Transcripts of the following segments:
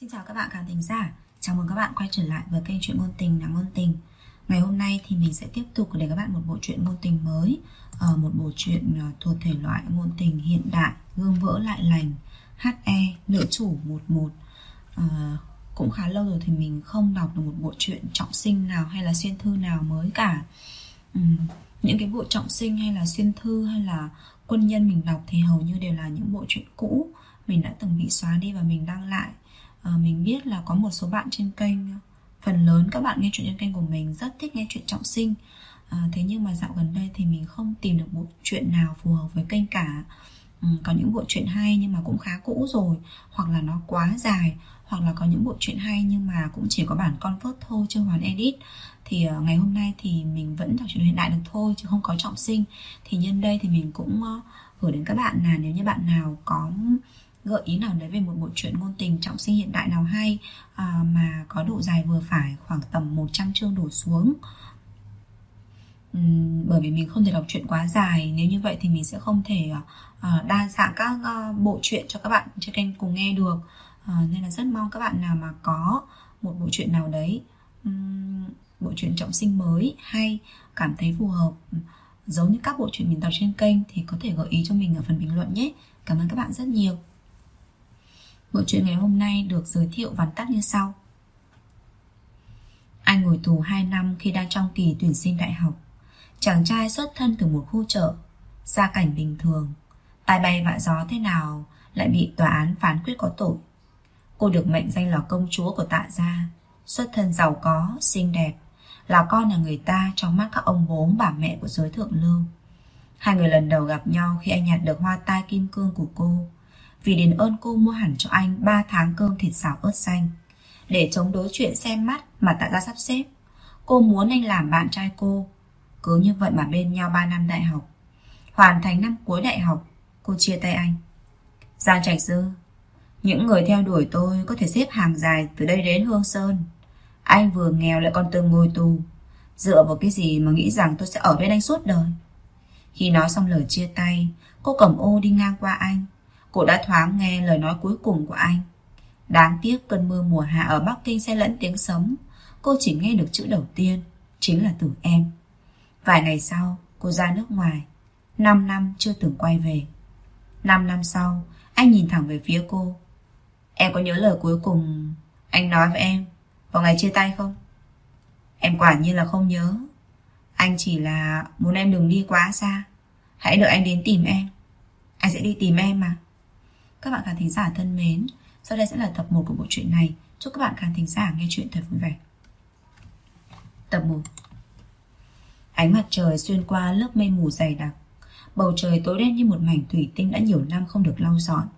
Xin chào các bạn khán thính giả. Chào mừng các bạn quay trở lại với kênh chuyện ngôn tình là ngôn tình. Ngày hôm nay thì mình sẽ tiếp tục để các bạn một bộ truyện ngôn tình mới ở Một bộ truyện ờ, thuộc thể loại ngôn tình hiện đại Gương vỡ lại lành HE Nữ chủ 11 uh, ờ, Cũng khá lâu rồi thì mình không đọc được một bộ truyện trọng sinh nào hay là xuyên thư nào mới cả. Những cái bộ trọng sinh hay là xuyên thư hay là quân nhân mình đọc thì hầu như đều là những bộ truyện cũ. Mình đã từng bị xóa đi và mình đăng lại à, mình biết là có một số bạn trên kênh phần lớn các bạn nghe chuyện trên kênh của mình rất thích nghe chuyện trọng sinh. À, thế nhưng mà dạo gần đây thì mình không tìm được bộ chuyện nào phù hợp với kênh cả. Ừ, có những bộ truyện hay nhưng mà cũng khá cũ rồi hoặc là nó quá dài hoặc là có những bộ truyện hay nhưng mà cũng chỉ có bản con thôi chưa hoàn edit. Thì uh, ngày hôm nay thì mình vẫn đọc truyện hiện đại được thôi chứ không có trọng sinh. Thì nhân đây thì mình cũng uh, gửi đến các bạn là nếu như bạn nào có gợi ý nào đấy về một bộ truyện ngôn tình trọng sinh hiện đại nào hay à, mà có độ dài vừa phải khoảng tầm 100 chương đổ xuống? Uhm, bởi vì mình không thể đọc truyện quá dài nếu như vậy thì mình sẽ không thể uh, đa dạng các uh, bộ truyện cho các bạn trên kênh cùng nghe được. Uh, nên là rất mong các bạn nào mà có một bộ truyện nào đấy um, bộ truyện trọng sinh mới hay cảm thấy phù hợp giống như các bộ truyện mình đọc trên kênh thì có thể gợi ý cho mình ở phần bình luận nhé. Cảm ơn các bạn rất nhiều. Bộ truyện ngày hôm nay được giới thiệu vắn tắt như sau. Anh ngồi tù 2 năm khi đang trong kỳ tuyển sinh đại học. Chàng trai xuất thân từ một khu chợ Gia cảnh bình thường. Tai bay vạ gió thế nào Lại bị tòa án phán quyết có tội. Cô được mệnh danh là công chúa của tạ gia Xuất thân giàu có, xinh đẹp Là con nhà người ta trong mắt các ông bố bà mẹ của giới thượng lưu. Hai người lần đầu gặp nhau khi anh nhặt được hoa tai kim cương của cô vì đền ơn cô mua hẳn cho anh 3 tháng cơm thịt xào ớt xanh. Để chống đối chuyện xem mắt mà tạ ra sắp xếp, Cô muốn anh làm bạn trai cô. Cứ như vậy mà bên nhau 3 năm đại học. Hoàn thành năm cuối đại học, Cô chia tay anh. Giang Trạch Dư, Những người theo đuổi tôi có thể xếp hàng dài từ đây đến Hương Sơn. Anh vừa nghèo lại còn từng ngồi tù. Dựa vào cái gì mà nghĩ rằng tôi sẽ ở bên anh suốt đời? Khi nói xong lời chia tay, Cô cầm ô đi ngang qua anh. Cô đã thoáng nghe lời nói cuối cùng của anh. Đáng tiếc cơn mưa mùa hạ ở Bắc Kinh sẽ lẫn tiếng sấm. Cô chỉ nghe được chữ đầu tiên, Chính là từ em. Vài ngày sau, cô ra nước ngoài. 5 năm chưa từng quay về. 5 năm sau, Anh nhìn thẳng về phía cô. Em có nhớ lời cuối cùng Anh nói với em Vào ngày chia tay không? Em quả nhiên là không nhớ. Anh chỉ là muốn em đừng đi quá xa. Hãy đợi anh đến tìm em. Anh sẽ đi tìm em mà các bạn khán thính giả thân mến, sau đây sẽ là tập 1 của bộ truyện này. Chúc các bạn khán thính giả nghe chuyện thật vui vẻ. Tập 1 Ánh mặt trời xuyên qua lớp mây mù dày đặc. Bầu trời tối đen như một mảnh thủy tinh đã nhiều năm không được lau dọn.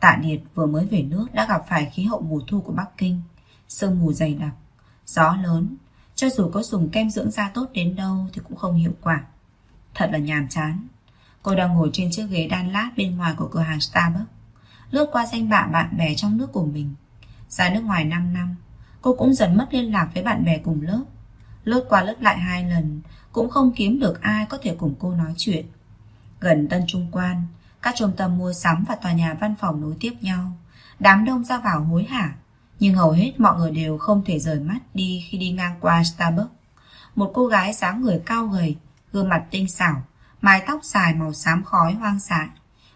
Tạ Điệt vừa mới về nước đã gặp phải khí hậu mùa thu của Bắc Kinh. Sương mù dày đặc, gió lớn. Cho dù có dùng kem dưỡng da tốt đến đâu thì cũng không hiệu quả. Thật là nhàm chán. Cô đang ngồi trên chiếc ghế đan lát bên ngoài của cửa hàng Starbucks lướt qua danh bạ bạn bè trong nước của mình. Ra nước ngoài 5 năm, cô cũng dần mất liên lạc với bạn bè cùng lớp. Lướt qua lướt lại hai lần, cũng không kiếm được ai có thể cùng cô nói chuyện. Gần Tân Trung Quan, các trung tâm mua sắm và tòa nhà văn phòng nối tiếp nhau. Đám đông ra vào hối hả, nhưng hầu hết mọi người đều không thể rời mắt đi khi đi ngang qua Starbucks. Một cô gái dáng người cao gầy, gương mặt tinh xảo, mái tóc dài màu xám khói hoang dại,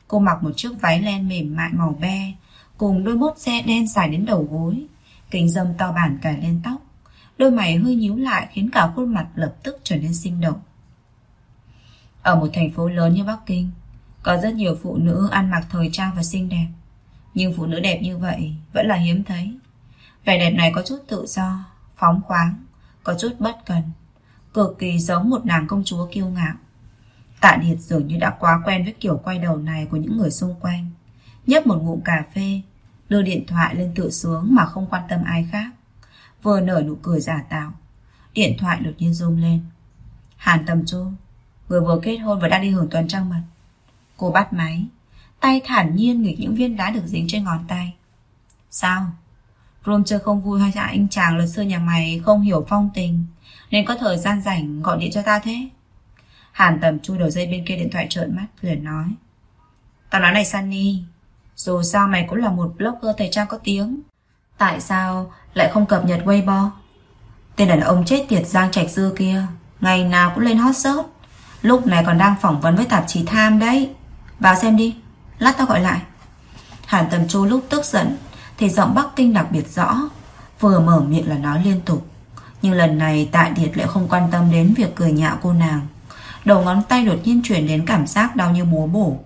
Cô mặc một chiếc váy len mềm mại màu be, Cùng đôi bốt xe đen dài đến đầu gối. Kính dâm to bản cài lên tóc. Đôi mày hơi nhíu lại Khiến cả khuôn mặt lập tức trở nên sinh động. Ở một thành phố lớn như Bắc Kinh, Có rất nhiều phụ nữ ăn mặc thời trang và xinh đẹp. Nhưng phụ nữ đẹp như vậy Vẫn là hiếm thấy. Vẻ đẹp này có chút tự do, Phóng khoáng, Có chút bất cần, Cực kỳ giống một nàng công chúa kiêu ngạo. Tạ Điệt dường như đã quá quen với kiểu quay đầu này của những người xung quanh. Nhấp một ngụm cà phê, đưa điện thoại lên tự sướng mà không quan tâm ai khác. Vừa nở nụ cười giả tạo, điện thoại đột nhiên rung lên. Hàn Tầm Chu, người vừa kết hôn và đang đi hưởng tuần trăng mật. Cô bắt máy, tay thản nhiên nghịch những viên đá được dính trên ngón tay. Sao? Rom chơi không vui hay là anh chàng luật sư nhà mày không hiểu phong tình Nên có thời gian rảnh gọi điện cho ta thế Hàn tầm chui đầu dây bên kia điện thoại trợn mắt, liền nói. Tao nói này Sunny, Dù sao mày cũng là một blogger thời trang có tiếng. Tại sao lại không cập nhật Weibo? Tên đàn ông chết tiệt Giang Trạch Dư kia, Ngày nào cũng lên hot search. Lúc này còn đang phỏng vấn với tạp chí Tham đấy. Vào xem đi, Lát tao gọi lại. Hàn Tầm Chu lúc tức giận, Thì giọng Bắc Kinh đặc biệt rõ, Vừa mở miệng là nói liên tục. Nhưng lần này Tạ Điệt lại không quan tâm đến việc cười nhạo cô nàng. Đầu ngón tay đột nhiên chuyển đến cảm giác đau như búa bổ.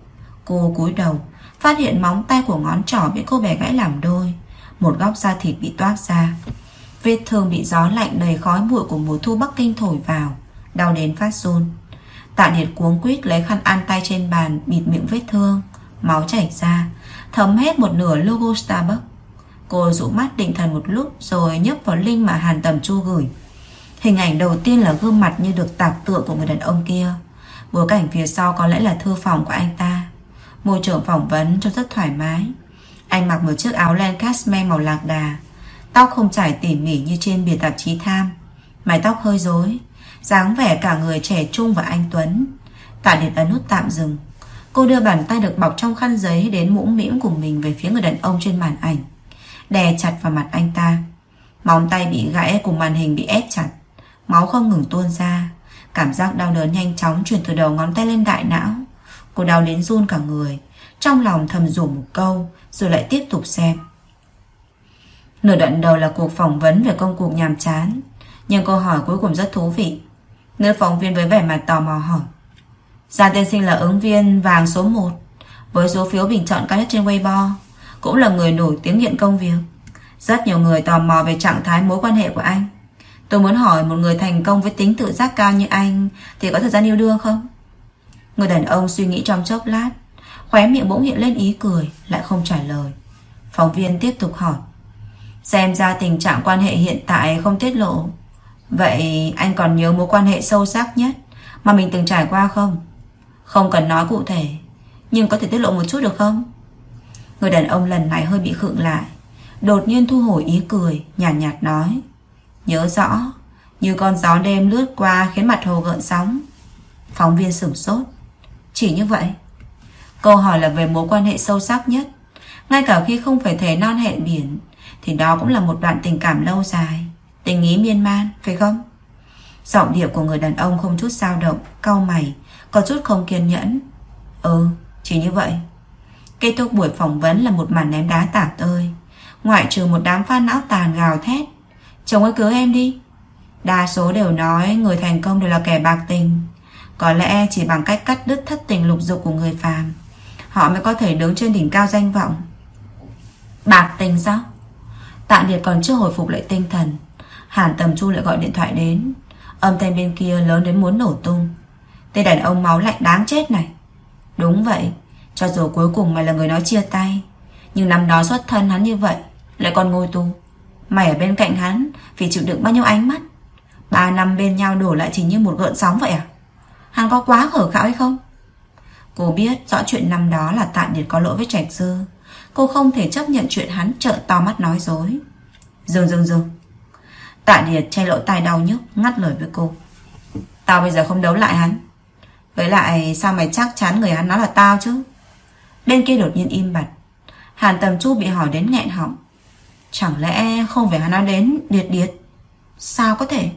Cô cúi đầu, Phát hiện móng tay của ngón trỏ bị cô bé gãy làm đôi. Một góc da thịt bị toát ra. Vết thương bị gió lạnh đầy khói bụi của mùa thu Bắc Kinh thổi vào. Đau đến phát run. Tạ Điệt cuống quýt lấy khăn ăn tay trên bàn, Bịt miệng vết thương. Máu chảy ra, Thấm hết một nửa logo Starbucks. Cô dụ mắt định thần một lúc, Rồi nhấp vào link mà Hàn Tầm Chu gửi. Hình ảnh đầu tiên là gương mặt như được tạc tượng của người đàn ông kia. Bối cảnh phía sau có lẽ là thư phòng của anh ta. Môi trường phỏng vấn trông rất thoải mái. Anh mặc một chiếc áo len cashmere màu lạc đà. Tóc không trải tỉ mỉ như trên bìa tạp chí tham Mái tóc hơi rối, dáng vẻ cả người trẻ trung và anh Tuấn. Tạ Điệt ấn nút tạm dừng. Cô đưa bàn tay được bọc trong khăn giấy Đến mũm mĩm của mình về phía người đàn ông trên màn ảnh, Đè chặt vào mặt anh ta. Móng tay bị gãy cùng màn hình bị ép chặt. Máu không ngừng tuôn ra. Cảm giác đau đớn nhanh chóng chuyển từ đầu ngón tay lên đại não. Cô đau đến run cả người. Trong lòng thầm rủ một câu, Rồi lại tiếp tục xem. Nửa đoạn đầu là cuộc phỏng vấn về công cuộc nhàm chán. Nhưng câu hỏi cuối cùng rất thú vị. Nữ phóng viên với vẻ mặt tò mò hỏi. Gia tiên sinh là ứng viên vàng số 1 Với số phiếu bình chọn cao nhất trên Weibo, Cũng là người nổi tiếng hiện công việc. Rất nhiều người tò mò về trạng thái mối quan hệ của anh. Tôi muốn hỏi một người thành công với tính tự giác cao như anh Thì có thời gian yêu đương không? Người đàn ông suy nghĩ trong chốc lát Khóe miệng bỗng hiện lên ý cười Lại không trả lời Phóng viên tiếp tục hỏi Xem ra tình trạng quan hệ hiện tại không tiết lộ Vậy anh còn nhớ mối quan hệ sâu sắc nhất Mà mình từng trải qua không? Không cần nói cụ thể Nhưng có thể tiết lộ một chút được không? Người đàn ông lần này hơi bị khựng lại Đột nhiên thu hồi ý cười Nhàn nhạt, nhạt nói Nhớ rõ, Như con gió đêm lướt qua khiến mặt hồ gợn sóng. Phóng viên sửng sốt. Chỉ như vậy, Câu hỏi là về mối quan hệ sâu sắc nhất. Ngay cả khi không phải thể non hẹn biển, Thì đó cũng là một đoạn tình cảm lâu dài, Tình ý miên man, Phải không? Giọng điệu của người đàn ông không chút dao động, Cau mày, Có chút không kiên nhẫn. Ừ chỉ như vậy. Kết thúc buổi phỏng vấn là một màn ném đá tả tơi. Ngoại trừ một đám fan não tàn gào thét Chồng ơi, cứu em đi. Đa số đều nói người thành công đều là kẻ bạc tình. Có lẽ chỉ bằng cách cắt đứt thất tình lục dục của người phàm, Họ mới có thể đứng trên đỉnh cao danh vọng. Bạc tình sao? Tạ Điệt còn chưa hồi phục lại tinh thần, Hàn Tầm Chu lại gọi điện thoại đến. Âm thanh bên kia lớn đến muốn nổ tung. Tên đàn ông máu lạnh đáng chết này. Đúng vậy, Cho dù cuối cùng mày là người nói chia tay, Nhưng năm đó xuất thân hắn như vậy, Lại còn ngồi tù. Mày ở bên cạnh hắn, Vì chịu đựng bao nhiêu ánh mắt? Ba năm bên nhau đổ lại chỉ như một gợn sóng vậy à? Hắn có quá khở khạo hay không? Cô biết rõ chuyện năm đó là Tạ Điệt có lỗi với Trạch Dư. Cô không thể chấp nhận chuyện hắn trợ to mắt nói dối. Dừng dừng dừng. Tạ Điệt che lỗ tai đau nhức, Ngắt lời với cô. Tao bây giờ không đấu lại hắn. Với lại sao mày chắc chắn người hắn nói là tao chứ? Bên kia đột nhiên im bặt. Hàn Tầm Chu bị hỏi đến nghẹn họng. Chẳng lẽ không phải hắn nói đến Điệt Điệt? Sao có thể?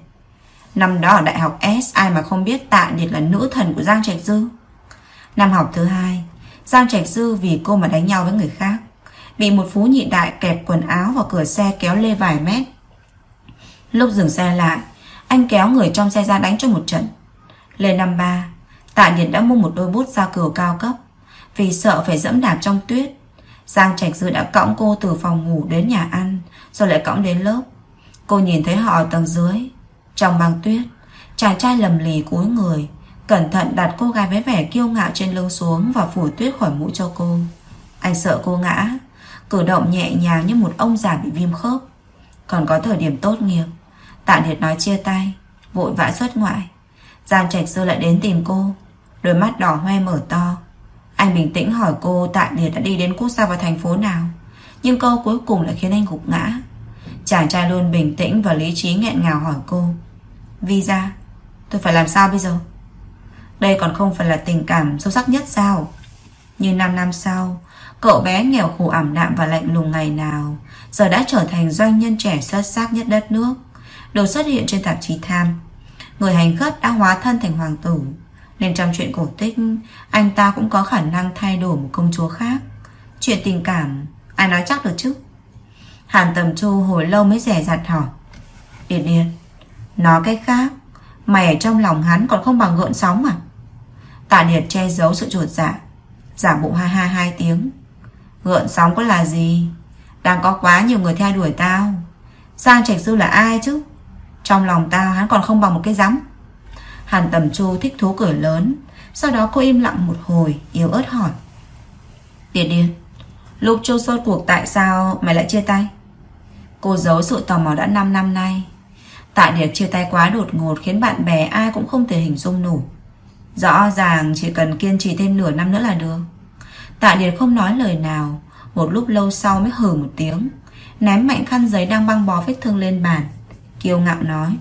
Năm đó ở đại học S, Ai mà không biết Tạ Điệt là nữ thần của Giang Trạch Dư. Năm học thứ hai, Giang Trạch Dư vì cô mà đánh nhau với người khác, Bị một phú nhị đại kẹp quần áo vào cửa xe kéo lê vài mét. Lúc dừng xe lại, Anh kéo người trong xe ra đánh cho một trận. Lên năm ba, Tạ Điệt đã mua một đôi bút da cừu cao cấp Vì sợ phải dẫm đạp trong tuyết. Giang Trạch Dư đã cõng cô từ phòng ngủ đến nhà ăn, Rồi lại cõng đến lớp. Cô nhìn thấy họ ở tầng dưới, Trong băng tuyết, Chàng trai lầm lì cúi người, Cẩn thận đặt cô gái với vẻ kiêu ngạo trên lưng xuống Và phủ tuyết khỏi mũi cho cô. Anh sợ cô ngã, Cử động nhẹ nhàng như một ông già bị viêm khớp. Còn có thời điểm tốt nghiệp, Tạ Điệt nói chia tay, Vội vã xuất ngoại. Giang Trạch Dư lại đến tìm cô, Đôi mắt đỏ hoe mở to. Anh bình tĩnh hỏi cô tạm biệt đã đi đến quốc gia và thành phố nào. Nhưng câu cuối cùng lại khiến anh gục ngã. Chàng trai luôn bình tĩnh và lý trí nghẹn ngào hỏi cô. Visa, Tôi phải làm sao bây giờ? Đây còn không phải là tình cảm sâu sắc nhất sao? Như 5 năm sau, Cậu bé nghèo khổ ảm đạm và lạnh lùng ngày nào, Giờ đã trở thành doanh nhân trẻ xuất sắc nhất đất nước, Được xuất hiện trên tạp chí Tham Người hành khất đã hóa thân thành hoàng tử. Nên trong chuyện cổ tích, Anh ta cũng có khả năng thay đổi một công chúa khác. Chuyện tình cảm, Ai nói chắc được chứ? Hàn tầm chu hồi lâu mới rẻ rặt hỏi. Điệt điệt Nói cách khác, Mày ở trong lòng hắn còn không bằng gợn sóng à? Tạ Điệt che giấu sự chuột dạ Giả bộ ha ha hai tiếng. Gợn sóng có là gì? Đang có quá nhiều người theo đuổi tao. Giang Trạch Sư là ai chứ? Trong lòng tao hắn còn không bằng một cái rắm. Hàn Tầm Chu thích thú cười lớn. Sau đó cô im lặng một hồi, Yếu ớt hỏi. Điền điên Lúc châu sốt cuộc tại sao mày lại chia tay? Cô giấu sự tò mò đã 5 năm nay. Tại Điệt chia tay quá đột ngột Khiến bạn bè ai cũng không thể hình dung nổi. Rõ ràng chỉ cần kiên trì thêm nửa năm nữa là được. Tạ Điệt không nói lời nào. Một lúc lâu sau mới hừ một tiếng. Ném mạnh khăn giấy đang băng bó vết thương lên bàn. Kiêu ngạo nói.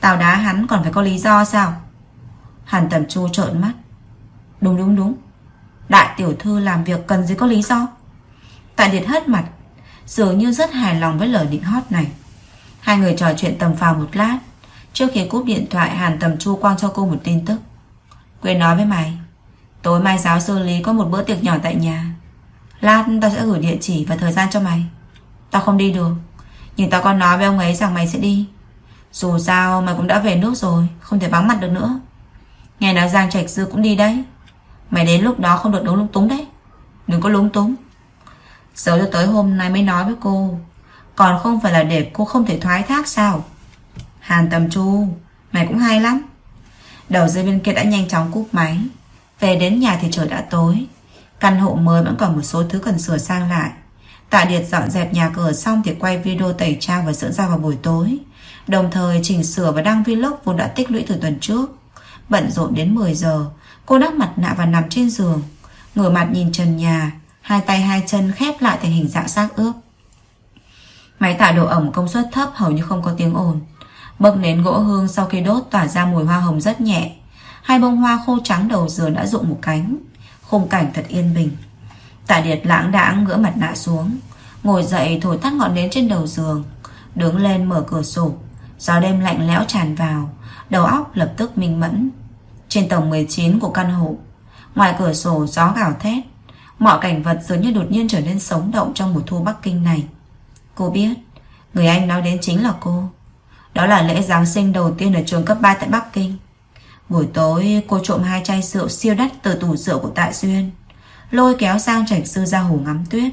Tao đá hắn còn phải có lý do sao? Hàn tầm chu trợn mắt. Đúng đúng đúng. Đại tiểu thư làm việc cần gì có lý do? Tạ Điệt hất mặt, Dường như rất hài lòng với lời định hót này. Hai người trò chuyện tầm phào một lát, Trước khi cúp điện thoại Hàn tầm chu quang cho cô một tin tức. Quên nói với mày, Tối mai giáo sư Lý có một bữa tiệc nhỏ tại nhà. Lát tao sẽ gửi địa chỉ và thời gian cho mày. Tao không đi được, Nhưng tao còn nói với ông ấy rằng mày sẽ đi. Dù sao mày cũng đã về nước rồi, Không thể vắng mặt được nữa. Nghe nói Giang Trạch dư cũng đi đấy. Mày đến lúc đó không được đúng lung túng đấy. Đừng có lúng túng. Giờ cho tới hôm nay mới nói với cô. Còn không phải là để cô không thể thoái thác sao? Hàn Tầm Chu, Mày cũng hay lắm. Đầu dây bên kia đã nhanh chóng cúp máy. Về đến nhà thì trời đã tối. Căn hộ mới vẫn còn một số thứ cần sửa sang lại. Tạ Điệt dọn dẹp nhà cửa xong Thì quay video tẩy trang và dưỡng da vào buổi tối. Đồng thời chỉnh sửa và đăng vlog Vốn đã tích lũy từ tuần trước. Bận rộn đến 10 giờ, Cô đắp mặt nạ và nằm trên giường. Ngửa mặt nhìn trần nhà, Hai tay hai chân khép lại thành hình dạng xác ướp. Máy tạo độ ẩm công suất thấp hầu như không có tiếng ồn. Bậc nến gỗ hương sau khi đốt tỏa ra mùi hoa hồng rất nhẹ. Hai bông hoa khô trắng đầu giường đã rụng một cánh. Khung cảnh thật yên bình. Tạ Điệt lãng đãng ngỡ mặt nạ xuống, Ngồi dậy thổi tắt ngọn nến trên đầu giường, Đứng lên mở cửa sổ. Gió đêm lạnh lẽo tràn vào, Đầu óc lập tức minh mẫn. Trên tầng 19 của căn hộ, Ngoài cửa sổ gió gào thét, Mọi cảnh vật dường như đột nhiên trở nên sống động Trong mùa thu Bắc Kinh này. Cô biết, Người anh nói đến chính là cô. Đó là lễ Giáng sinh đầu tiên ở trường cấp 3 tại Bắc Kinh. Buổi tối, cô trộm hai chai rượu siêu đắt từ tủ rượu của Tạ Duyên, Lôi kéo sang trạch sư ra hồ ngắm tuyết.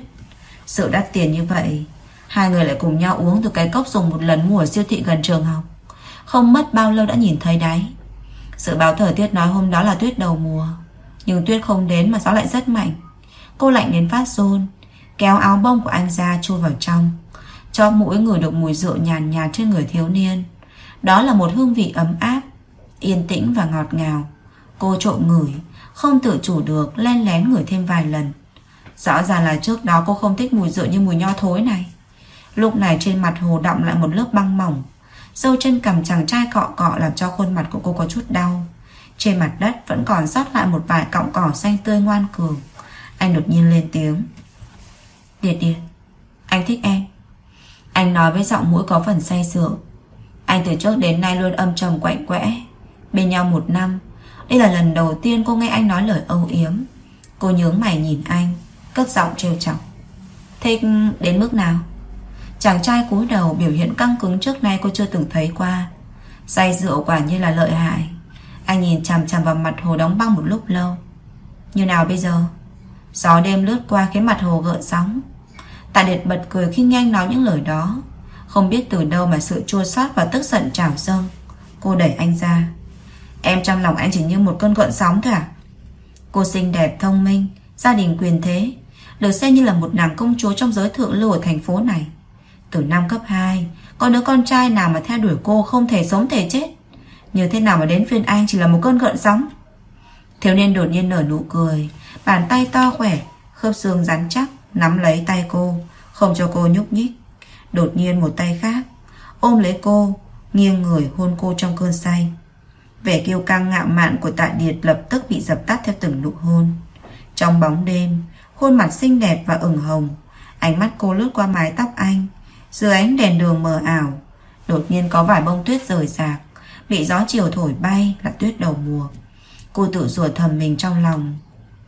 Rượu đắt tiền như vậy Hai người lại cùng nhau uống từ cái cốc dùng một lần mua ở siêu thị gần trường học. Không mất bao lâu đã nhìn thấy đáy. Sự báo thời tiết nói hôm đó là tuyết đầu mùa, Nhưng tuyết không đến mà gió lại rất mạnh. Cô lạnh đến phát run, Kéo áo bông của anh ra chui vào trong, Cho mũi người được mùi rượu nhàn nhạt trên người thiếu niên. Đó là một hương vị ấm áp, Yên tĩnh và ngọt ngào. Cô trộm ngửi, Không tự chủ được len lén ngửi thêm vài lần. Rõ ràng là trước đó cô không thích mùi rượu như mùi nho thối này. Lúc này trên mặt hồ đọng lại một lớp băng mỏng. Dâu chân cầm chàng trai cọ cọ Làm cho khuôn mặt của cô có chút đau. Trên mặt đất vẫn còn sót lại một vài cọng cỏ xanh tươi ngoan cường. Anh đột nhiên lên tiếng. Điệt điệt, Anh thích em. Anh nói với giọng mũi có phần say sượng Anh từ trước đến nay luôn âm trầm quạnh quẽ. Bên nhau một năm, Đây là lần đầu tiên cô nghe anh nói lời âu yếm. Cô nhướng mày nhìn anh, Cất giọng trêu chọc. Thích đến mức nào? Chàng trai cúi đầu biểu hiện căng cứng trước nay cô chưa từng thấy qua. Say rượu quả như là lợi hại. Anh nhìn chằm chằm vào mặt hồ đóng băng một lúc lâu. Như nào bây giờ? Gió đêm lướt qua khiến mặt hồ gợn sóng. Tạ Điệt bật cười khi nghe anh nói những lời đó. Không biết từ đâu mà sự chua xót và tức giận trào dâng. Cô đẩy anh ra. Em trong lòng anh chỉ như một cơn gợn sóng thôi à? Cô xinh đẹp, thông minh, Gia đình quyền thế, Được xem như là một nàng công chúa trong giới thượng lưu ở thành phố này. Từ năm cấp 2 Có đứa con trai nào mà theo đuổi cô Không thể sống thể chết? Như thế nào mà đến phiên anh chỉ là một cơn gợn sóng? Thiếu niên đột nhiên nở nụ cười Bàn tay to khỏe Khớp xương rắn chắc Nắm lấy tay cô Không cho cô nhúc nhích. Đột nhiên một tay khác Ôm lấy cô Nghiêng người hôn cô trong cơn say. Vẻ kiêu căng ngạo mạn của tạ điệt lập tức bị dập tắt theo từng nụ hôn. Trong bóng đêm, Khuôn mặt xinh đẹp và ửng hồng Ánh mắt cô lướt qua mái tóc anh dưới ánh đèn đường mờ ảo, Đột nhiên có vài bông tuyết rời rạc, Bị gió chiều thổi bay là tuyết đầu mùa. Cô tự rủa thầm mình trong lòng,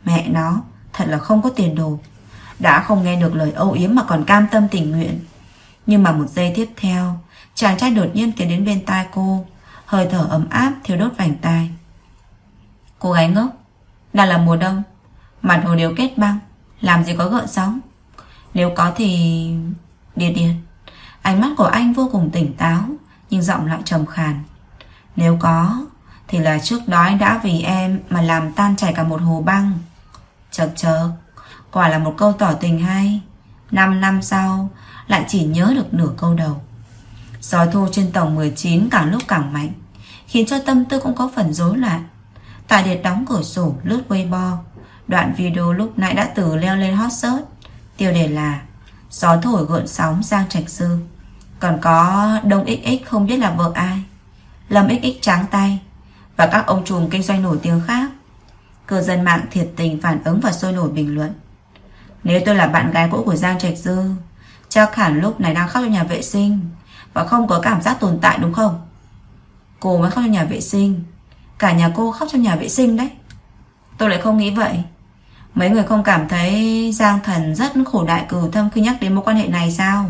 Mẹ nó, Thật là không có tiền đồ. Đã không nghe được lời âu yếm mà còn cam tâm tình nguyện. Nhưng mà một giây tiếp theo, Chàng trai đột nhiên tiến đến bên tai cô, Hơi thở ấm áp thiếu đốt vành tai. Cô gái ngốc Đã là mùa đông, Mặt hồ đều kết băng, Làm gì có gợn sóng. Nếu có thì... Điệt điệt Ánh mắt của anh vô cùng tỉnh táo, Nhưng giọng lại trầm khàn. Nếu có, Thì là trước đó anh đã vì em Mà làm tan chảy cả một hồ băng. Chợt chợt Quả là một câu tỏ tình hay. Năm năm sau, Lại chỉ nhớ được nửa câu đầu. Gió thu trên tầng 19 càng lúc càng mạnh, Khiến cho tâm tư cũng có phần rối loạn. Tài Điệt đóng cửa sổ, lướt Weibo, Đoạn video lúc nãy đã từ leo lên hot search. Tiêu đề là, Gió thổi gợn sóng Giang Trạch Sư. Còn có Đông XX không biết là vợ ai. Lâm XX trắng tay. Và các ông trùm kinh doanh nổi tiếng khác. Cư dân mạng thiệt tình phản ứng và sôi nổi bình luận. Nếu tôi là bạn gái cũ của Giang Trạch Dư, Chắc hẳn lúc này đang khóc trong nhà vệ sinh. Và không có cảm giác tồn tại đúng không? Cô mới khóc trong nhà vệ sinh. Cả nhà cô khóc trong nhà vệ sinh đấy. Tôi lại không nghĩ vậy. Mấy người không cảm thấy Giang Thần rất khổ đại cử thâm khi nhắc đến mối quan hệ này sao?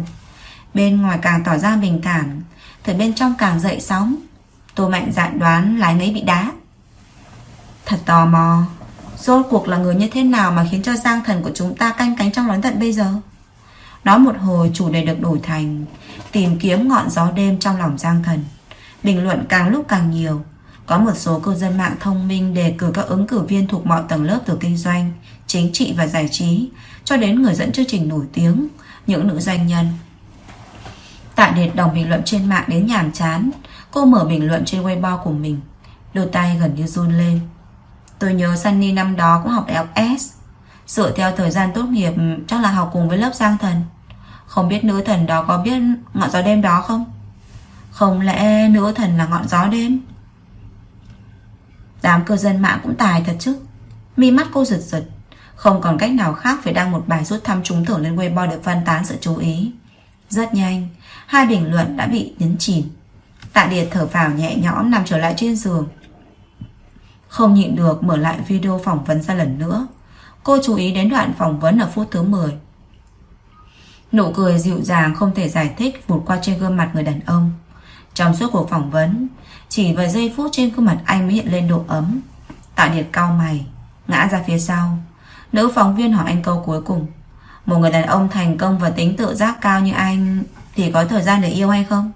Bên ngoài càng tỏ ra bình thản Thì bên trong càng dậy sóng. Tô Mạnh dạn đoán lái ngấy bị đá. Thật tò mò Rốt cuộc là người như thế nào mà khiến cho Giang Thần của chúng ta canh cánh trong lón tận bây giờ? Đó một hồi chủ đề được đổi thành Tìm kiếm ngọn gió đêm trong lòng Giang Thần. Bình luận càng lúc càng nhiều Có một số cư dân mạng thông minh đề cử các ứng cử viên thuộc mọi tầng lớp từ kinh doanh, chính trị và giải trí Cho đến người dẫn chương trình nổi tiếng, những nữ doanh nhân. Tạ Điệt đồng bình luận trên mạng đến nhàm chán. Cô mở bình luận trên Weibo của mình. Đôi tay gần như run lên. Tôi nhớ Sunny năm đó cũng học đại học S. Dựa theo thời gian tốt nghiệp, Chắc là học cùng với lớp Giang Thần. Không biết nữ thần đó có biết ngọn gió đêm đó không? Không lẽ nữ thần là ngọn gió đêm? Đám cư dân mạng cũng tài thật chứ. Mi mắt cô giật giật. Không còn cách nào khác phải đăng một bài rút thăm trúng thưởng lên Weibo để phân tán sự chú ý. Rất nhanh Hai bình luận đã bị nhấn chìm. Tạ Điệt thở vào nhẹ nhõm nằm trở lại trên giường. Không nhịn được mở lại video phỏng vấn ra lần nữa. Cô chú ý đến đoạn phỏng vấn ở phút thứ 10 Nụ cười dịu dàng không thể giải thích vụt qua trên gương mặt người đàn ông. Trong suốt cuộc phỏng vấn, Chỉ vài giây phút trên gương mặt anh mới hiện lên độ ấm. Tạ Điệt cau mày, Ngã ra phía sau. Nữ phóng viên hỏi anh câu cuối cùng. Một người đàn ông thành công và tính tự giác cao như anh thì có thời gian để yêu hay không?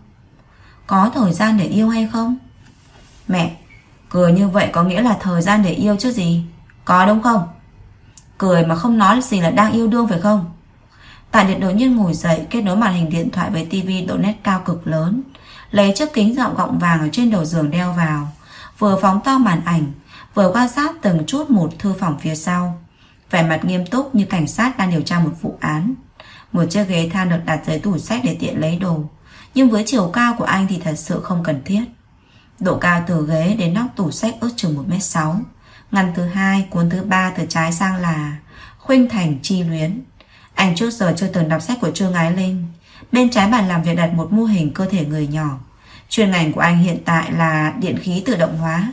Có thời gian để yêu hay không? Mẹ, Cười như vậy có nghĩa là thời gian để yêu chứ gì Có đúng không? Cười mà không nói gì là đang yêu đương phải không? Tạ Điệt đột nhiên ngồi dậy, Kết nối màn hình điện thoại với tivi độ nét cao cực lớn Lấy chiếc kính rộng gọng vàng Ở trên đầu giường đeo vào Vừa phóng to màn ảnh, Vừa quan sát từng chút một thư phòng phía sau Vẻ mặt nghiêm túc như cảnh sát đang điều tra một vụ án một chiếc ghế than được đặt dưới tủ sách để tiện lấy đồ. Nhưng với chiều cao của anh thì thật sự không cần thiết. Độ cao từ ghế đến nóc tủ sách ước chừng 1m6 Ngăn thứ hai, cuốn thứ ba từ trái sang là Khuynh Thành Chi Luyến. Anh trước giờ chưa từng đọc sách của Trương Ái Linh. Bên trái bàn làm việc đặt một mô hình cơ thể người nhỏ. Chuyên ngành của anh hiện tại là điện khí tự động hóa.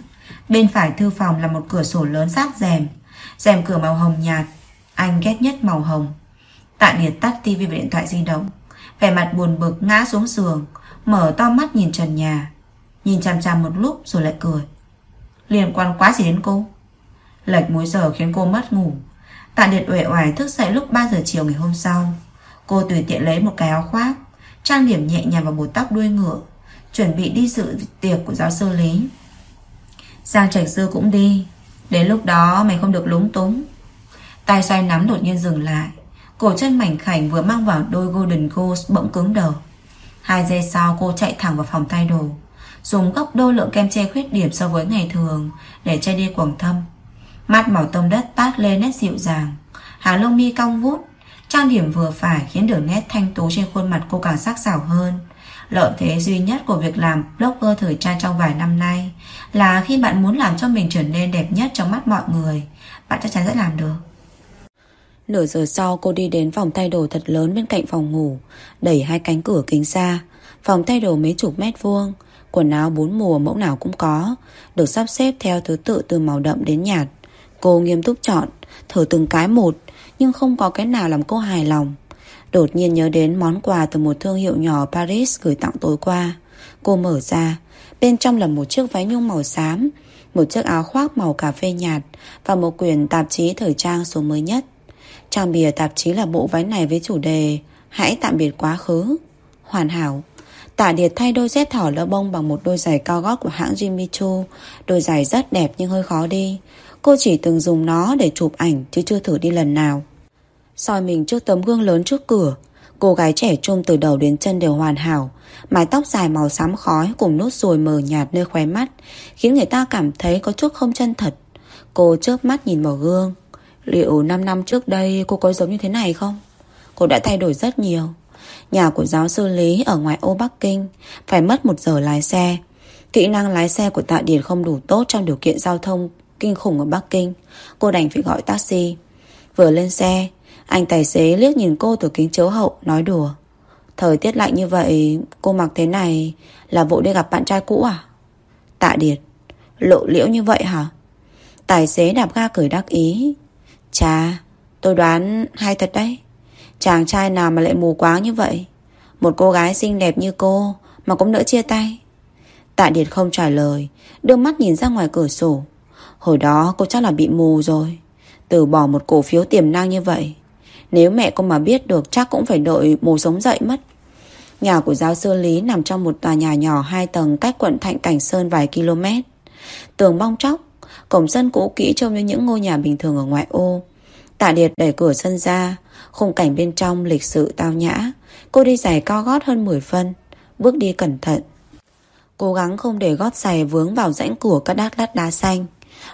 Bên phải thư phòng là một cửa sổ lớn sát rèm. Rèm cửa màu hồng nhạt. Anh ghét nhất màu hồng. Tạ Điệt tắt tivi và điện thoại di động, Vẻ mặt buồn bực ngã xuống giường, Mở to mắt nhìn trần nhà. Nhìn chằm chằm một lúc rồi lại cười. Liên quan quá gì đến cô? Lệch múi giờ khiến cô mất ngủ. Tạ Điệt uể oải thức dậy lúc 3 giờ chiều ngày hôm sau. Cô tùy tiện lấy một cái áo khoác, Trang điểm nhẹ nhàng vào bột tóc đuôi ngựa, Chuẩn bị đi dự tiệc của giáo sư Lý. Giang Trạch Sư cũng đi. Đến lúc đó mày không được lúng túng. Tay xoay nắm đột nhiên dừng lại. Cổ chân mảnh khảnh vừa mang vào đôi Golden Ghost bỗng cứng đờ. Hai giây sau, cô chạy thẳng vào phòng thay đồ, Dùng gấp đôi lượng kem che khuyết điểm so với ngày thường Để che đi quầng thâm. Mắt màu tông đất tát lên nét dịu dàng. Hàng lông mi cong vút. Trang điểm vừa phải khiến đường nét thanh tú trên khuôn mặt cô càng sắc sảo hơn. Lợi thế duy nhất của việc làm blogger thời trang trong vài năm nay Là khi bạn muốn làm cho mình trở nên đẹp nhất trong mắt mọi người. Bạn chắc chắn sẽ làm được. Nửa giờ sau, cô đi đến phòng thay đồ thật lớn bên cạnh phòng ngủ, Đẩy hai cánh cửa kính ra. Phòng thay đồ mấy chục mét vuông, Quần áo bốn mùa mẫu nào cũng có, Được sắp xếp theo thứ tự từ màu đậm đến nhạt. Cô nghiêm túc chọn Thử từng cái một, Nhưng không có cái nào làm cô hài lòng. Đột nhiên nhớ đến món quà từ một thương hiệu nhỏ Paris gửi tặng tối qua. Cô mở ra, Bên trong là một chiếc váy nhung màu xám, Một chiếc áo khoác màu cà phê nhạt Và một quyển tạp chí thời trang số mới nhất. Trang bìa tạp chí là bộ váy này với chủ đề Hãy tạm biệt quá khứ. Hoàn hảo. Tạ Điệt thay đôi dép thỏ lơ bông bằng một đôi giày cao gót của hãng Jimmy Choo. Đôi giày rất đẹp nhưng hơi khó đi. Cô chỉ từng dùng nó để chụp ảnh, chứ chưa thử đi lần nào. Soi mình trước tấm gương lớn trước cửa, Cô gái trẻ trung từ đầu đến chân đều hoàn hảo. Mái tóc dài màu xám khói Cùng nốt ruồi mờ nhạt nơi khóe mắt, Khiến người ta cảm thấy có chút không chân thật. Cô chớp mắt nhìn vào gương. Liệu 5 năm trước đây cô có giống như thế này không? Cô đã thay đổi rất nhiều. Nhà của giáo sư Lý ở ngoài ô Bắc Kinh Phải mất một giờ lái xe. Kỹ năng lái xe của Tạ Điền không đủ tốt Trong điều kiện giao thông kinh khủng ở Bắc Kinh. Cô đành phải gọi taxi. Vừa lên xe, Anh tài xế liếc nhìn cô từ kính chiếu hậu, Nói đùa. Thời tiết lạnh như vậy, Cô mặc thế này Là vội đi gặp bạn trai cũ à? Tạ Điệt Lộ liễu như vậy hả? Tài xế đạp ga cười đắc ý. Chà tôi đoán hay thật đấy. Chàng trai nào mà lại mù quáng như vậy? Một cô gái xinh đẹp như cô Mà cũng nỡ chia tay. Tạ Điệt không trả lời Đưa mắt nhìn ra ngoài cửa sổ. Hồi đó cô chắc là bị mù rồi. Từ bỏ một cổ phiếu tiềm năng như vậy Nếu mẹ cô mà biết được Chắc cũng phải đợi mù sống dậy mất. Nhà của giáo sư Lý nằm trong một tòa nhà nhỏ hai tầng cách quận Thạnh Cảnh Sơn vài km. Tường bong chóc, cổng sân cũ kỹ trông như những ngôi nhà bình thường ở ngoại ô. Tạ Điệt đẩy cửa sân ra, khung cảnh bên trong lịch sự tao nhã. Cô đi giày cao gót hơn 10 phân, bước đi cẩn thận. Cố gắng không để gót giày vướng vào rãnh của các đát lát đá xanh.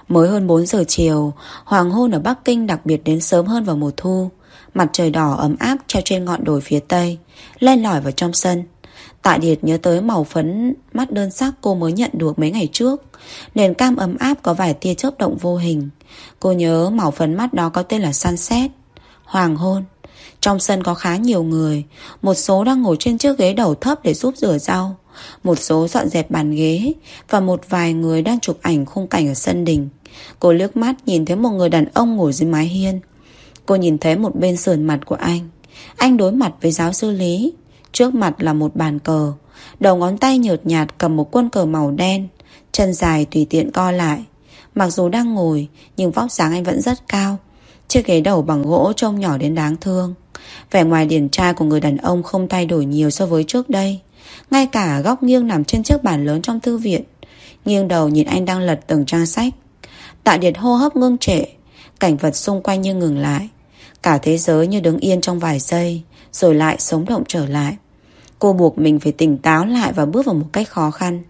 Mới hơn 4 giờ chiều, hoàng hôn ở Bắc Kinh đặc biệt đến sớm hơn vào mùa thu. Mặt trời đỏ ấm áp treo trên ngọn đồi phía tây, len lỏi vào trong sân. Tạ Điệt nhớ tới màu phấn, mắt đơn sắc cô mới nhận được mấy ngày trước. Nền cam ấm áp có vài tia chớp động vô hình. Cô nhớ màu phấn mắt đó có tên là sunset. Hoàng hôn. Trong sân có khá nhiều người. Một số đang ngồi trên chiếc ghế đầu thấp để giúp rửa rau. Một số dọn dẹp bàn ghế. Và một vài người đang chụp ảnh khung cảnh ở sân đình. Cô liếc mắt nhìn thấy một người đàn ông ngồi dưới mái hiên. Cô nhìn thấy một bên sườn mặt của anh. Anh đối mặt với giáo sư Lý. Trước mặt là một bàn cờ. Đầu ngón tay nhợt nhạt cầm một quân cờ màu đen. Chân dài tùy tiện co lại. Mặc dù đang ngồi, nhưng vóc dáng anh vẫn rất cao. Chiếc ghế đầu bằng gỗ trông nhỏ đến đáng thương. Vẻ ngoài điển trai của người đàn ông không thay đổi nhiều so với trước đây. Ngay cả góc nghiêng nằm trên chiếc bàn lớn trong thư viện. Nghiêng đầu nhìn anh đang lật từng trang sách. Tạ Điệt hô hấp ngưng trệ. Cảnh vật xung quanh như ngừng lại. Cả thế giới như đứng yên trong vài giây Rồi lại sống động trở lại Cô buộc mình phải tỉnh táo lại Và bước vào một cách khó khăn.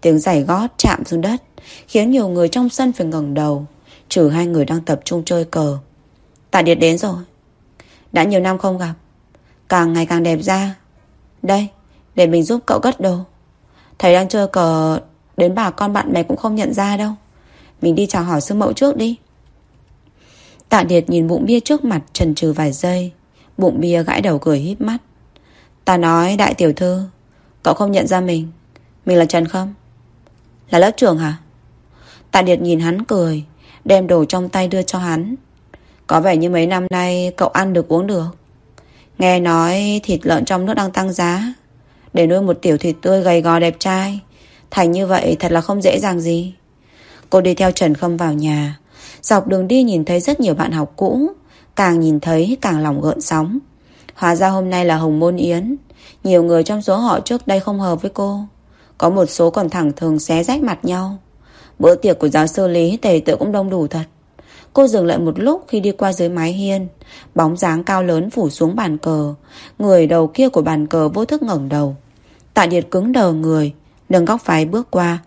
Tiếng giày gót chạm xuống đất Khiến nhiều người trong sân phải ngẩng đầu Trừ hai người đang tập trung chơi cờ. Tạ Điệt đến rồi. Đã nhiều năm không gặp Càng ngày càng đẹp ra. Đây, để mình giúp cậu cất đồ. Thầy đang chơi cờ Đến bà con bạn bè cũng không nhận ra đâu. Mình đi chào hỏi sư mẫu trước đi. Tạ Điệt nhìn bụng bia trước mặt trần trừ vài giây. Bụng bia gãi đầu cười híp mắt. Ta nói, đại tiểu thư, Cậu không nhận ra mình. Mình là Trần không? Là lớp trưởng hả? Tạ Điệt nhìn hắn cười, Đem đồ trong tay đưa cho hắn. Có vẻ như mấy năm nay cậu ăn được uống được. Nghe nói thịt lợn trong nước đang tăng giá. Để nuôi một tiểu thịt tươi gầy gò đẹp trai, Thành như vậy thật là không dễ dàng gì. Cô đi theo Trần Khâm vào nhà. Dọc đường đi nhìn thấy rất nhiều bạn học cũ, Càng nhìn thấy càng lòng gợn sóng. Hóa ra hôm nay là Hồng Môn Yến. Nhiều người trong số họ trước đây không hợp với cô. Có một số còn thẳng thường xé rách mặt nhau. Bữa tiệc của giáo sư Lý tề tự cũng đông đủ thật. Cô dừng lại một lúc khi đi qua dưới mái hiên. Bóng dáng cao lớn phủ xuống bàn cờ. Người đầu kia của bàn cờ vô thức ngẩng đầu. Tạ Điệt cứng đờ người Nâng góc phái bước qua.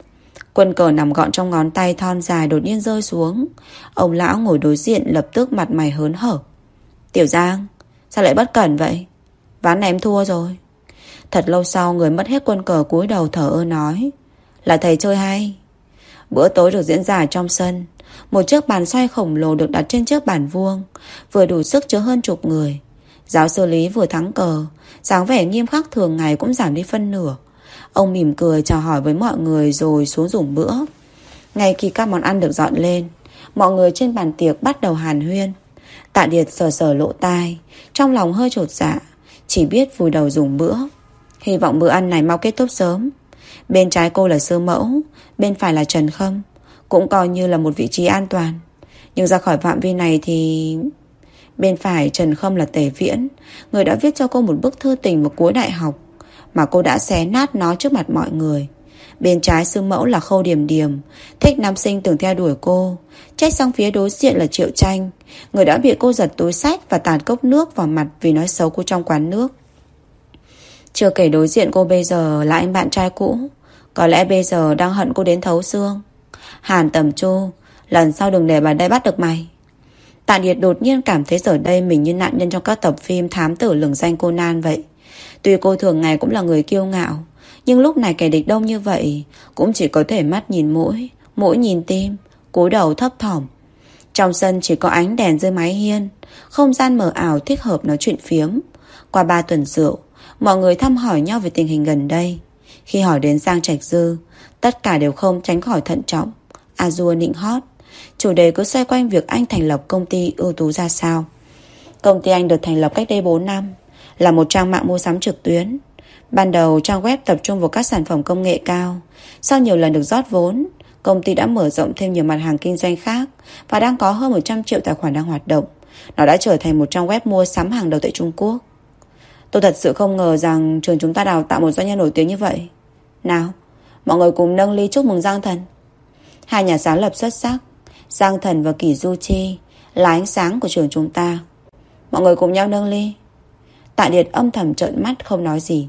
Quân cờ nằm gọn trong ngón tay thon dài đột nhiên rơi xuống. Ông lão ngồi đối diện lập tức mặt mày hớn hở. Tiểu Giang, sao lại bất cẩn vậy? Ván này em thua rồi. Thật lâu sau người mất hết quân cờ cúi đầu thở ơ nói. Là thầy chơi hay. Bữa tối được diễn ra trong sân, Một chiếc bàn xoay khổng lồ được đặt trên chiếc bàn vuông, Vừa đủ sức chứa hơn chục người Giáo sư Lý vừa thắng cờ, dáng vẻ nghiêm khắc thường ngày cũng giảm đi phân nửa Ông mỉm cười chào hỏi với mọi người Rồi xuống dùng bữa Ngay khi các món ăn được dọn lên, Mọi người trên bàn tiệc bắt đầu hàn huyên Tạ Điệt sờ sờ lộ tai, Trong lòng hơi trột dạ Chỉ biết vùi đầu dùng bữa. Hy vọng bữa ăn này mau kết thúc sớm. Bên trái cô là Sư Mẫu, Bên phải là Trần Khâm, Cũng coi như là một vị trí an toàn. Nhưng ra khỏi phạm vi này thì... Bên phải Trần Khâm là Tề Viễn, Người đã viết cho cô một bức thư tình vào cuối đại học Mà cô đã xé nát nó trước mặt mọi người. Bên trái sư mẫu là khâu điểm điểm Thích nam sinh từng theo đuổi cô Trách sang phía đối diện là Triệu Tranh. Người đã bị cô giật túi sách Và tàn cốc nước vào mặt vì nói xấu cô trong quán nước. Chưa kể đối diện cô bây giờ là anh bạn trai cũ. Có lẽ bây giờ đang hận cô đến thấu xương. Hàn tầm chu, Lần sau đừng để bà đây bắt được mày. Tạ Điệt đột nhiên cảm thấy giờ đây Mình như nạn nhân trong các tập phim Thám tử lừng danh cô Nan vậy. Tuy cô thường ngày cũng là người kiêu ngạo, Nhưng lúc này kẻ địch đông như vậy Cũng chỉ có thể mắt nhìn mũi Mũi nhìn tim, cúi đầu thấp thỏm. Trong sân chỉ có ánh đèn dưới mái hiên. Không gian mở ảo thích hợp nói chuyện phiếm. Qua ba tuần rượu, Mọi người thăm hỏi nhau về tình hình gần đây. Khi hỏi đến Giang Trạch Dư, Tất cả đều không tránh khỏi thận trọng. Azure nịnh hót, Chủ đề cứ xoay quanh việc anh thành lập công ty ưu tú ra sao? Công ty anh được thành lập cách đây 4 năm, Là một trang mạng mua sắm trực tuyến. Ban đầu trang web tập trung vào các sản phẩm công nghệ cao, Sau nhiều lần được rót vốn Công ty đã mở rộng thêm nhiều mặt hàng kinh doanh khác Và đang có hơn 100 triệu tài khoản đang hoạt động. Nó đã trở thành một trang web mua sắm hàng đầu tại Trung Quốc. Tôi thật sự không ngờ rằng trường chúng ta đào tạo một doanh nhân nổi tiếng như vậy. Nào, Mọi người cùng nâng ly chúc mừng Giang Thần. Hai nhà sáng lập xuất sắc, Giang Thần và Kỷ Du Chi Là ánh sáng của trường chúng ta. Mọi người cùng nhau nâng ly. Tạ Điệt âm thầm trợn mắt không nói gì.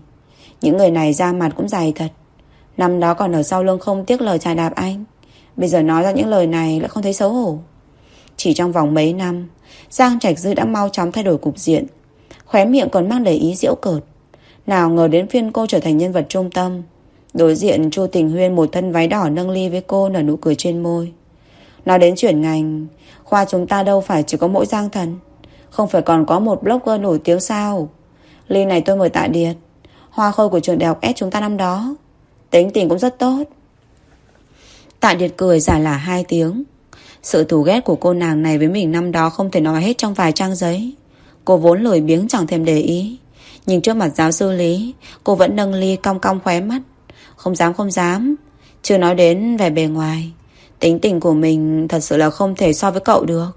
Những người này ra mặt cũng dày thật. Năm đó còn ở sau lưng không tiếc lời trà đạp anh. Bây giờ nói ra những lời này lại không thấy xấu hổ. Chỉ trong vòng mấy năm, Giang Trạch Dư đã mau chóng thay đổi cục diện. Khóe miệng còn mang đầy ý diễu cợt. Nào ngờ đến phiên cô trở thành nhân vật trung tâm, Đối diện Chu Tình Huyên một thân váy đỏ nâng ly với cô nở nụ cười trên môi. Nói đến chuyển ngành, Khoa chúng ta đâu phải chỉ có mỗi Giang Thần. Không phải còn có một blogger nổi tiếng sao? Ly này tôi mời tạ Điệt Hoa khôi của trường đại học S chúng ta năm đó. Tính tình cũng rất tốt. Tạ Điệt cười giả là hai tiếng. Sự thù ghét của cô nàng này với mình năm đó Không thể nói hết trong vài trang giấy. Cô vốn lười biếng chẳng thèm để ý. Nhìn trước mặt giáo sư Lý, Cô vẫn nâng ly cong cong khóe mắt. Không dám không dám. Chưa nói đến về bề ngoài. Tính tình của mình thật sự là không thể so với cậu được.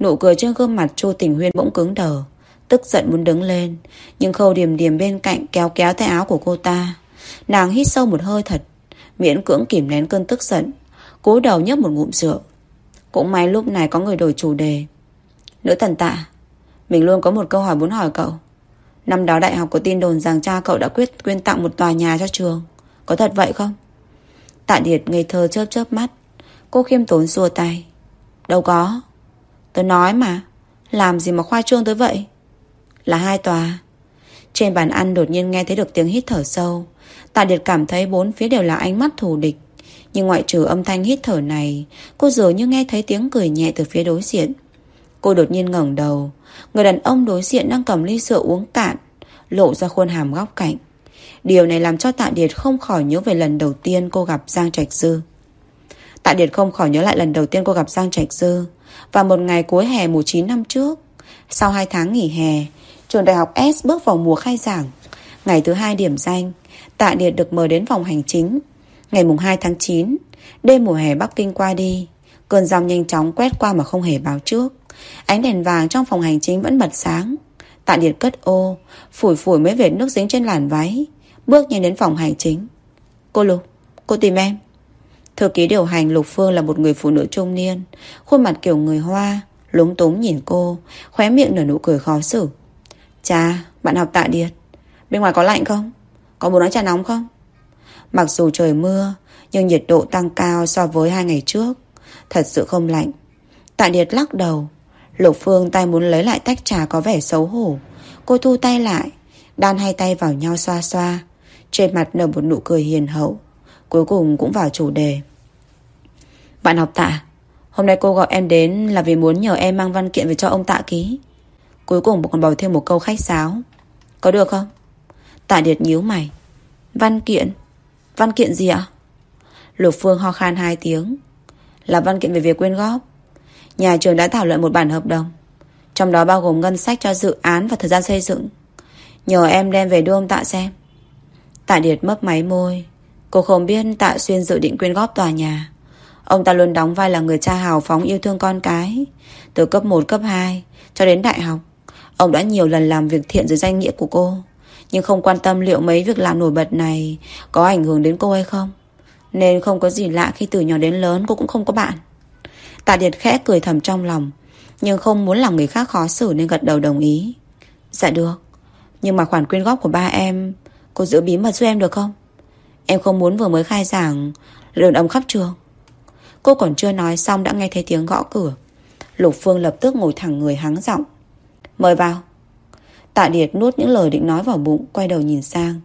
Nụ cười trên gương mặt Chu Tình Huyên bỗng cứng đờ, Tức giận muốn đứng lên. Nhưng khâu điểm điểm bên cạnh kéo kéo tay áo của cô ta. Nàng hít sâu một hơi thật, Miễn cưỡng kìm nén cơn tức giận Cúi đầu nhấp một ngụm rượu. Cũng may lúc này có người đổi chủ đề. Nữ thần tạ, Mình luôn có một câu hỏi muốn hỏi cậu. Năm đó đại học có tin đồn rằng cha cậu đã quyết quyên tặng một tòa nhà cho trường. Có thật vậy không? Tạ Điệt ngây thơ chớp chớp mắt. Cô khiêm tốn xua tay. Đâu có. Tôi nói mà, Làm gì mà khoa trương tới vậy? Là hai tòa. Trên bàn ăn đột nhiên nghe thấy được tiếng hít thở sâu. Tạ Điệt cảm thấy bốn phía đều là ánh mắt thù địch. Nhưng ngoại trừ âm thanh hít thở này, Cô dường như nghe thấy tiếng cười nhẹ từ phía đối diện. Cô đột nhiên ngẩng đầu. Người đàn ông đối diện đang cầm ly sữa uống cạn, Lộ ra khuôn hàm góc cạnh. Điều này làm cho Tạ Điệt không khỏi nhớ về lần đầu tiên cô gặp Giang Trạch Dư. Tạ Điệt không khỏi nhớ lại lần đầu tiên cô gặp Giang Trạch Dư. Và một ngày cuối hè mùa 9 năm trước, Sau 2 tháng nghỉ hè, Trường đại học S bước vào mùa khai giảng. Ngày thứ hai điểm danh Tạ Điệt được mời đến phòng hành chính. Ngày mùng 2 tháng 9 Đêm mùa hè Bắc Kinh qua đi Cơn dòng nhanh chóng quét qua mà không hề báo trước. Ánh đèn vàng trong phòng hành chính vẫn bật sáng. Tạ Điệt cất ô Phủi phủi mấy vệt nước dính trên làn váy Bước nhanh đến phòng hành chính. Cô Lục, cô tìm em. Thư ký điều hành Lục Phương là một người phụ nữ trung niên Khuôn mặt kiểu người Hoa Lúng túng nhìn cô Khóe miệng nở nụ cười khó xử. Chà, bạn học tạ điệt Bên ngoài có lạnh không? Có muốn nói trà nóng không? Mặc dù trời mưa, Nhưng nhiệt độ tăng cao so với hai ngày trước. Thật sự không lạnh. Tạ Điệt lắc đầu. Lục Phương tay muốn lấy lại tách trà có vẻ xấu hổ. Cô thu tay lại, Đan hai tay vào nhau xoa xoa. Trên mặt nở một nụ cười hiền hậu. Cuối cùng cũng vào chủ đề. Bạn học tạ, Hôm nay cô gọi em đến là vì muốn nhờ em mang văn kiện về cho ông tạ ký. Cuối cùng còn bầu thêm một câu khách sáo. Có được không? Tạ Điệt nhíu mày. Văn kiện? Văn kiện gì ạ? Lục Phương ho khan hai tiếng. Là văn kiện về việc quyên góp. Nhà trường đã thảo luận một bản hợp đồng. Trong đó bao gồm ngân sách cho dự án và thời gian xây dựng. Nhờ em đem về đưa ông Tạ xem. Tạ Điệt mấp máy môi. Cô không biết Tạ Xuyên dự định quyên góp tòa nhà. Ông ta luôn đóng vai là người cha hào phóng yêu thương con cái. Từ cấp 1, cấp 2 Cho đến đại học Ông đã nhiều lần làm việc thiện dưới danh nghĩa của cô. Nhưng không quan tâm liệu mấy việc làm nổi bật này Có ảnh hưởng đến cô hay không. Nên không có gì lạ khi từ nhỏ đến lớn Cô cũng không có bạn. Tạ Điệt khẽ cười thầm trong lòng, Nhưng không muốn làm người khác khó xử nên gật đầu đồng ý. Dạ được, Nhưng mà khoản quyên góp của ba em, Cô giữ bí mật giúp em được không? Em không muốn vừa mới khai giảng, Lượn ấm khắp trường. Cô còn chưa nói xong đã nghe thấy tiếng gõ cửa. Lục Phương lập tức ngồi thẳng người hắng giọng. Mời vào. Tạ Điệt nuốt những lời định nói vào bụng, Quay đầu nhìn sang.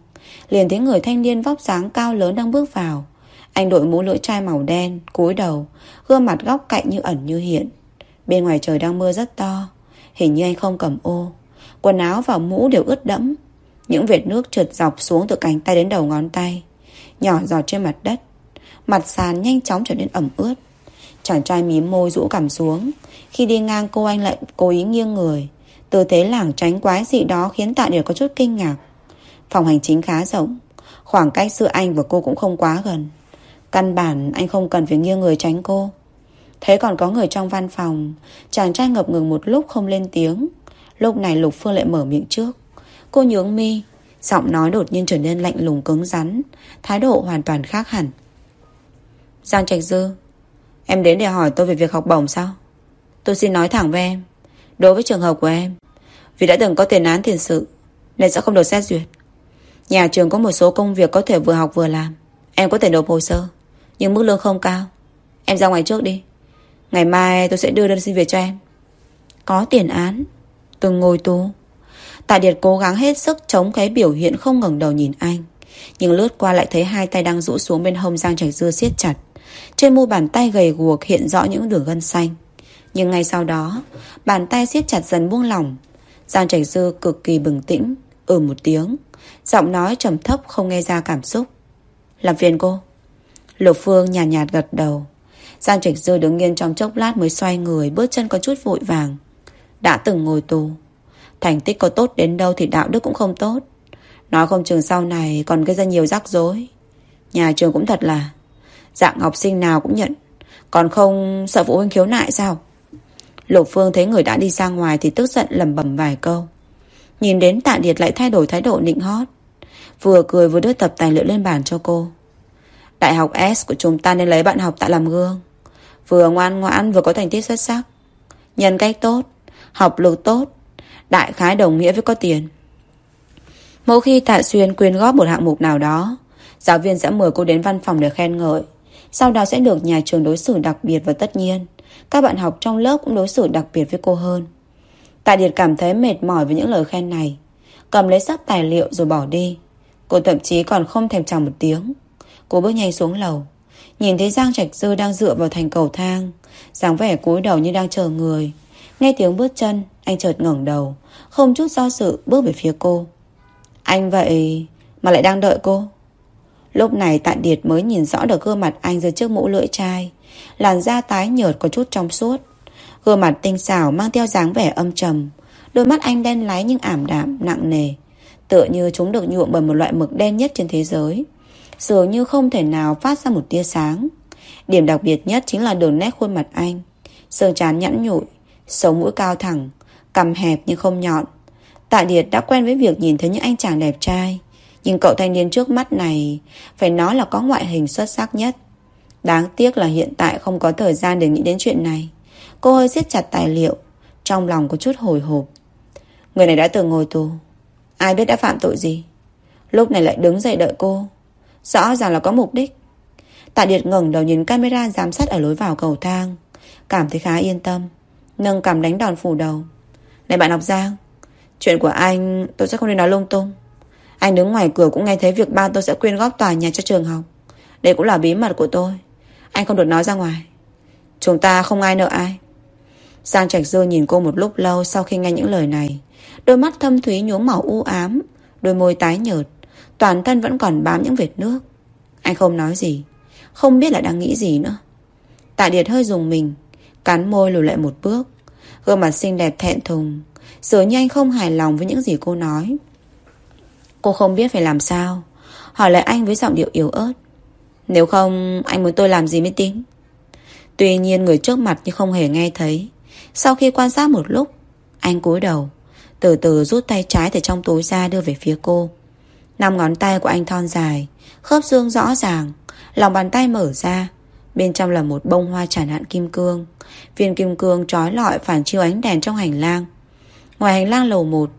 Liền thấy người thanh niên vóc dáng cao lớn đang bước vào. Anh đội mũ lưỡi chai màu đen, cúi đầu, Gương mặt góc cạnh như ẩn như hiện. Bên ngoài trời đang mưa rất to, Hình như anh không cầm ô. Quần áo và mũ đều ướt đẫm. Những vệt nước trượt dọc xuống từ cánh tay đến đầu ngón tay, Nhỏ giọt trên mặt đất. Mặt sàn nhanh chóng trở nên ẩm ướt. Chàng trai mím môi rũ cằm xuống. Khi đi ngang cô anh lại cố ý nghiêng người. Tư thế lảng tránh quái dị đó Khiến Tạ Điệt có chút kinh ngạc. Phòng hành chính khá rộng, Khoảng cách giữa anh và cô cũng không quá gần. Căn bản anh không cần phải nghiêng người tránh cô. Thế còn có người trong văn phòng, Chàng trai ngập ngừng một lúc không lên tiếng. Lúc này Lục Phương lại mở miệng trước. Cô nhướng mi, Giọng nói đột nhiên trở nên lạnh lùng cứng rắn, Thái độ hoàn toàn khác hẳn. Giang Trạch Dư, Em đến để hỏi tôi về việc học bổng sao? Tôi xin nói thẳng với em, Đối với trường hợp của em vì đã từng có tiền án tiền sự, Nên sẽ không được xét duyệt. Nhà trường có một số công việc có thể vừa học vừa làm. Em có thể nộp hồ sơ, Nhưng mức lương không cao. Em ra ngoài trước đi. Ngày mai tôi sẽ đưa đơn xin việc cho em. Có tiền án. Từng ngồi tù. Tạ Điệt cố gắng hết sức chống cái biểu hiện không ngẩng đầu nhìn anh, Nhưng lướt qua lại thấy hai tay đang rũ xuống bên hông Giang Trạch Dư siết chặt. Trên mu bàn tay gầy guộc hiện rõ những đường gân xanh. Nhưng ngay sau đó, Bàn tay siết chặt dần buông lỏng Giang Trạch Dư cực kỳ bừng tĩnh Ừ một tiếng Giọng nói trầm thấp không nghe ra cảm xúc. Làm phiền cô. Lục Phương nhàn nhạt, nhạt gật đầu. Giang Trạch Dư đứng yên trong chốc lát mới xoay người Bước chân có chút vội vàng. Đã từng ngồi tù. Thành tích có tốt đến đâu thì đạo đức cũng không tốt. Nói không trường sau này còn gây ra nhiều rắc rối. Nhà trường cũng thật là Dạng học sinh nào cũng nhận. Còn không sợ phụ huynh khiếu nại sao? Lục Phương thấy người đã đi ra ngoài Thì tức giận lầm bầm vài câu. Nhìn đến tạ điệt lại thay đổi thái độ nịnh hót. Vừa cười vừa đưa tập tài liệu lên bàn cho cô. Đại học S của chúng ta nên lấy bạn học tạ làm gương. Vừa ngoan ngoãn vừa có thành tích xuất sắc. Nhân cách tốt, Học lực tốt, Đại khái đồng nghĩa với có tiền. Mỗi khi Tạ Xuyên quyên góp một hạng mục nào đó, Giáo viên sẽ mời cô đến văn phòng để khen ngợi. Sau đó sẽ được nhà trường đối xử đặc biệt và tất nhiên. Các bạn học trong lớp cũng đối xử đặc biệt với cô hơn. Tạ Điệt cảm thấy mệt mỏi với những lời khen này. Cầm lấy sắp tài liệu rồi bỏ đi. Cô thậm chí còn không thèm chào một tiếng. Cô bước nhanh xuống lầu. Nhìn thấy Giang Trạch Dư đang dựa vào thành cầu thang, dáng vẻ cúi đầu như đang chờ người. Nghe tiếng bước chân, Anh chợt ngẩng đầu, Không chút do sự bước về phía cô. Anh vậy mà lại đang đợi cô? Lúc này Tạ Điệt mới nhìn rõ được gương mặt anh dưới trước mũ lưỡi chai. Làn da tái nhợt có chút trong suốt. Gương mặt tinh xảo mang theo dáng vẻ âm trầm. Đôi mắt anh đen láy nhưng ảm đạm, nặng nề. Tựa như chúng được nhuộm bởi một loại mực đen nhất trên thế giới. Dường như không thể nào phát ra một tia sáng. Điểm đặc biệt nhất chính là đường nét khuôn mặt anh. Sương trán nhẵn nhụi Sống mũi cao thẳng Cằm hẹp nhưng không nhọn. Tạ Điệt đã quen với việc nhìn thấy những anh chàng đẹp trai. Nhưng cậu thanh niên trước mắt này Phải nói là có ngoại hình xuất sắc nhất. Đáng tiếc là hiện tại không có thời gian để nghĩ đến chuyện này. Cô hơi siết chặt tài liệu, Trong lòng có chút hồi hộp. Người này đã từng ngồi tù. Ai biết đã phạm tội gì? Lúc này lại đứng dậy đợi cô. Rõ ràng là có mục đích. Tạ Điệt ngẩng đầu nhìn camera giám sát ở lối vào cầu thang. Cảm thấy khá yên tâm, Nâng cầm đánh đòn phủ đầu. Này bạn học Giang, Chuyện của anh tôi sẽ không nên nói lung tung. Anh đứng ngoài cửa cũng nghe thấy việc ba tôi sẽ quyên góp tòa nhà cho trường học. Đây cũng là bí mật của tôi. Anh không được nói ra ngoài. Chúng ta không ai nợ ai. Giang Trạch Dư nhìn cô một lúc lâu Sau khi nghe những lời này. Đôi mắt thâm thúy nhuốm màu u ám, Đôi môi tái nhợt, Toàn thân vẫn còn bám những vệt nước. Anh không nói gì, Không biết là đang nghĩ gì nữa. Tạ Điệt hơi dùng mình, Cắn môi lùi lại một bước. Gương mặt xinh đẹp thẹn thùng Dường như anh không hài lòng với những gì cô nói. Cô không biết phải làm sao, Hỏi lại anh với giọng điệu yếu ớt. Nếu không, anh muốn tôi làm gì mới tính Tuy nhiên người trước mặt nhưng không hề nghe thấy. Sau khi quan sát một lúc, Anh cúi đầu, Từ từ rút tay trái từ trong túi ra đưa về phía cô. Năm ngón tay của anh thon dài, Khớp xương rõ ràng, Lòng bàn tay mở ra. Bên trong là một bông hoa tràn hạn kim cương. Viên kim cương trói lọi phản chiếu ánh đèn trong hành lang. Ngoài hành lang lầu 1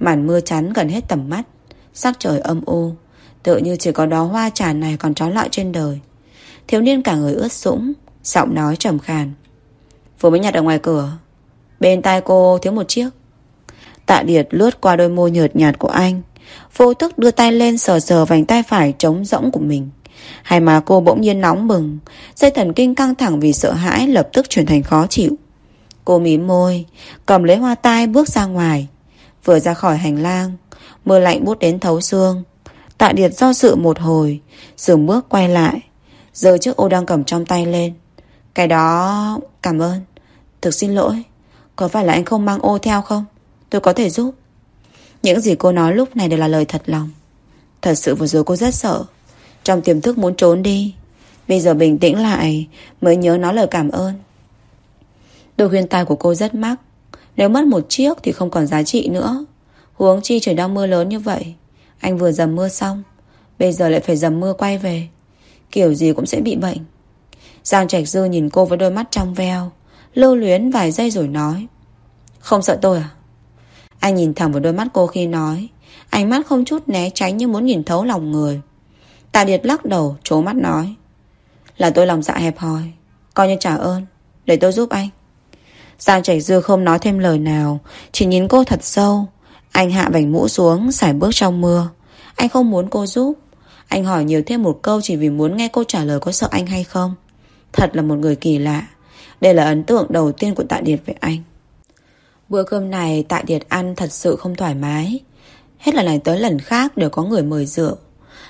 Màn mưa chắn gần hết tầm mắt, Sắc trời âm u. Tự như chỉ có đó hoa trà này còn trói lọi trên đời. Thiếu niên cả người ướt sũng, Giọng nói trầm khàn. Vừa mới nhặt ở ngoài cửa. Bên tai cô thiếu một chiếc. Tạ Điệt lướt qua đôi môi nhợt nhạt của anh. Vô thức đưa tay lên sờ sờ vành tay phải trống rỗng của mình. Hai má cô bỗng nhiên nóng bừng. Dây thần kinh căng thẳng vì sợ hãi Lập tức chuyển thành khó chịu. Cô mím môi, Cầm lấy hoa tai bước ra ngoài. Vừa ra khỏi hành lang, Mưa lạnh bút đến thấu xương. Tạ Điệt do sự một hồi, Dừng bước quay lại Giờ chiếc ô đang cầm trong tay lên. Cái đó, cảm ơn. Thực xin lỗi, Có phải là anh không mang ô theo không? Tôi có thể giúp. Những gì cô nói lúc này đều là lời thật lòng. Thật sự vừa rồi cô rất sợ. Trong tiềm thức muốn trốn đi, Bây giờ bình tĩnh lại Mới nhớ nói lời cảm ơn. Đôi khuyên tai của cô rất mắc. Nếu mất một chiếc thì không còn giá trị nữa. Huống chi trời đang mưa lớn như vậy. Anh vừa dầm mưa xong, Bây giờ lại phải dầm mưa quay về. Kiểu gì cũng sẽ bị bệnh. Giang Trạch Dư nhìn cô với đôi mắt trong veo, Lưu luyến vài giây rồi nói, Không sợ tôi à? Anh nhìn thẳng vào đôi mắt cô khi nói, Ánh mắt không chút né tránh như muốn nhìn thấu lòng người. Tạ Điệt lắc đầu Chố mắt nói, Là tôi lòng dạ hẹp hòi, Coi như trả ơn, Để tôi giúp anh. Giang Trạch Dư không nói thêm lời nào, Chỉ nhìn cô thật sâu anh hạ vành mũ xuống, Xài bước trong mưa. Anh không muốn cô giúp. Anh hỏi nhiều thêm một câu Chỉ vì muốn nghe cô trả lời có sợ anh hay không. Thật là một người kỳ lạ. Đây là ấn tượng đầu tiên của Tạ Điệt về anh. Bữa cơm này Tạ Điệt ăn thật sự không thoải mái. Hết lần này tới lần khác đều có người mời rượu.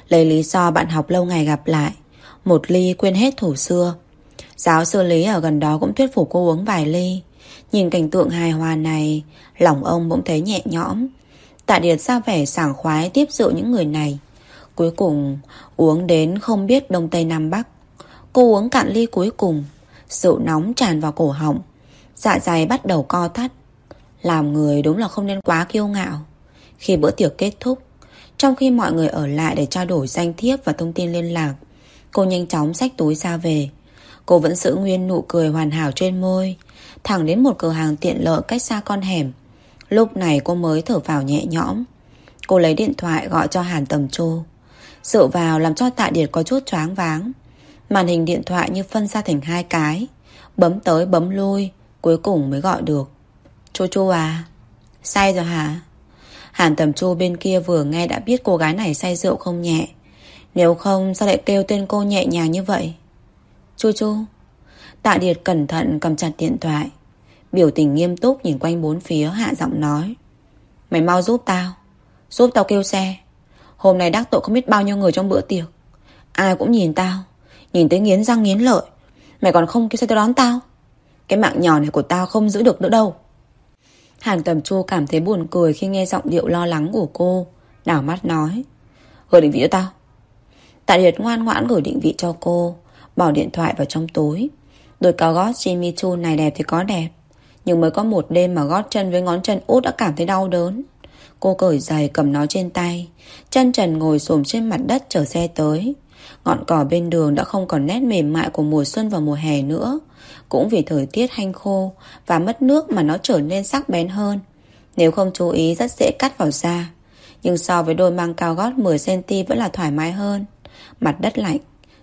Lấy lý do bạn học lâu ngày gặp lại. Một ly quên hết thủ xưa. Giáo sư Lý ở gần đó cũng thuyết phục cô uống vài ly. Nhìn cảnh tượng hài hòa này, Lòng ông bỗng thấy nhẹ nhõm. Tạ Điệt ra vẻ sảng khoái tiếp rượu những người này. Cuối cùng, uống đến không biết Đông Tây Nam Bắc. Cô uống cạn ly cuối cùng, Rượu nóng tràn vào cổ họng. Dạ dày bắt đầu co thắt. Làm người đúng là không nên quá kiêu ngạo. Khi bữa tiệc kết thúc, Trong khi mọi người ở lại để trao đổi danh thiếp và thông tin liên lạc, Cô nhanh chóng xách túi ra về. Cô vẫn giữ nguyên nụ cười hoàn hảo trên môi Thẳng đến một cửa hàng tiện lợi cách xa con hẻm. Lúc này cô mới thở vào nhẹ nhõm. Cô lấy điện thoại gọi cho Hàn Tầm Chu. Sự vào làm cho Tạ Điệt có chút choáng váng. Màn hình điện thoại như phân ra thành hai cái. Bấm tới bấm lui, Cuối cùng mới gọi được. Chu Chu à Say rồi hả? Hàn Tầm Chu bên kia vừa nghe đã biết cô gái này say rượu không nhẹ. Nếu không, sao lại kêu tên cô nhẹ nhàng như vậy? Chu Chu Tạ Điệt cẩn thận cầm chặt điện thoại. Biểu tình nghiêm túc nhìn quanh bốn phía, hạ giọng nói. Mày mau giúp tao. Giúp tao kêu xe. Hôm nay đắc tội không biết bao nhiêu người trong bữa tiệc. Ai cũng nhìn tao. Nhìn tới nghiến răng nghiến lợi. Mày còn không kêu xe tới đón tao. Cái mạng nhỏ này của tao không giữ được nữa đâu. Hàn Tầm Chu cảm thấy buồn cười Khi nghe giọng điệu lo lắng của cô, Đảo mắt nói. Gửi định vị cho tao. Tạ Điệt ngoan ngoãn gửi định vị cho cô, Bỏ điện thoại vào trong túi. Đôi cao gót Jimmy Choo này đẹp thì có đẹp. Nhưng mới có một đêm mà gót chân với ngón chân út đã cảm thấy đau đớn. Cô cởi giày cầm nó trên tay, Chân trần ngồi xổm trên mặt đất chờ xe tới. Ngọn cỏ bên đường đã không còn nét mềm mại của mùa xuân và mùa hè nữa. Cũng vì thời tiết hanh khô Và mất nước mà nó trở nên sắc bén hơn. Nếu không chú ý, rất dễ cắt vào da. Nhưng so với đôi mang cao gót 10cm vẫn là thoải mái hơn. Mặt đất lạnh,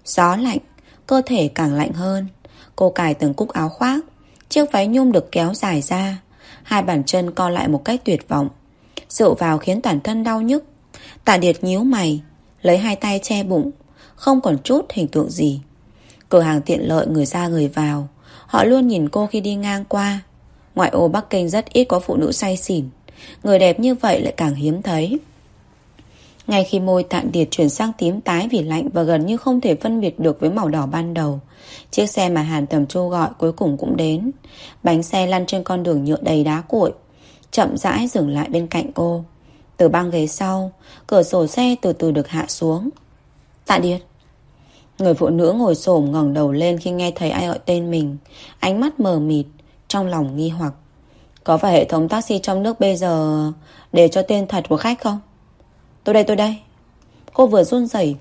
Gió lạnh, Cơ thể càng lạnh hơn. Cô cài từng cúc áo khoác Chiếc váy nhung được kéo dài ra. Hai bàn chân co lại một cách tuyệt vọng. Rượu vào khiến toàn thân đau nhức. Tạ Điệt nhíu mày, Lấy hai tay che bụng, Không còn chút hình tượng gì. Cửa hàng tiện lợi người ra người vào. Họ luôn nhìn cô khi đi ngang qua. Ngoại ô Bắc Kinh rất ít có phụ nữ say xỉn. Người đẹp như vậy lại càng hiếm thấy ngay khi môi tạ điệt chuyển sang tím tái vì lạnh và gần như không thể phân biệt được với màu đỏ ban đầu. Chiếc xe mà Hàn Tầm Chu gọi cuối cùng cũng đến. Bánh xe lăn trên con đường nhựa đầy đá cuội. Chậm rãi dừng lại bên cạnh cô. Từ băng ghế sau, cửa sổ xe từ từ được hạ xuống. Tạ Điệt. Người phụ nữ ngồi xổm ngẩng đầu lên khi nghe thấy ai gọi tên mình. Ánh mắt mờ mịt, trong lòng nghi hoặc. Có phải hệ thống taxi trong nước bây giờ để cho tên thật của khách không? Tôi đây tôi đây. Cô vừa run rẩy,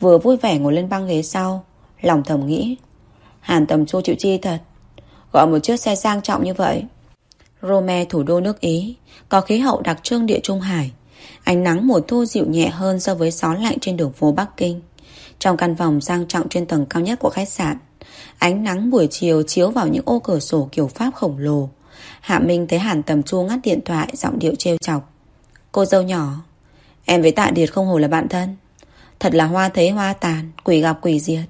Vừa vui vẻ ngồi lên băng ghế sau, Lòng thầm nghĩ. Hàn tầm chu chịu chi thật, Gọi một chiếc xe sang trọng như vậy. Rome, thủ đô nước Ý, Có khí hậu đặc trưng địa Trung Hải. Ánh nắng mùa thu dịu nhẹ hơn So với gió lạnh trên đường phố Bắc Kinh. Trong căn phòng sang trọng trên tầng cao nhất của khách sạn, Ánh nắng buổi chiều chiếu vào những ô cửa sổ kiểu Pháp khổng lồ. Hạ Minh thấy Hàn Tầm Chu ngắt điện thoại, Giọng điệu trêu chọc. Cô dâu nhỏ Em với Tạ Điệt không hổ là bạn thân. Thật là hoa thấy hoa tàn, Quỷ gặp quỷ diệt.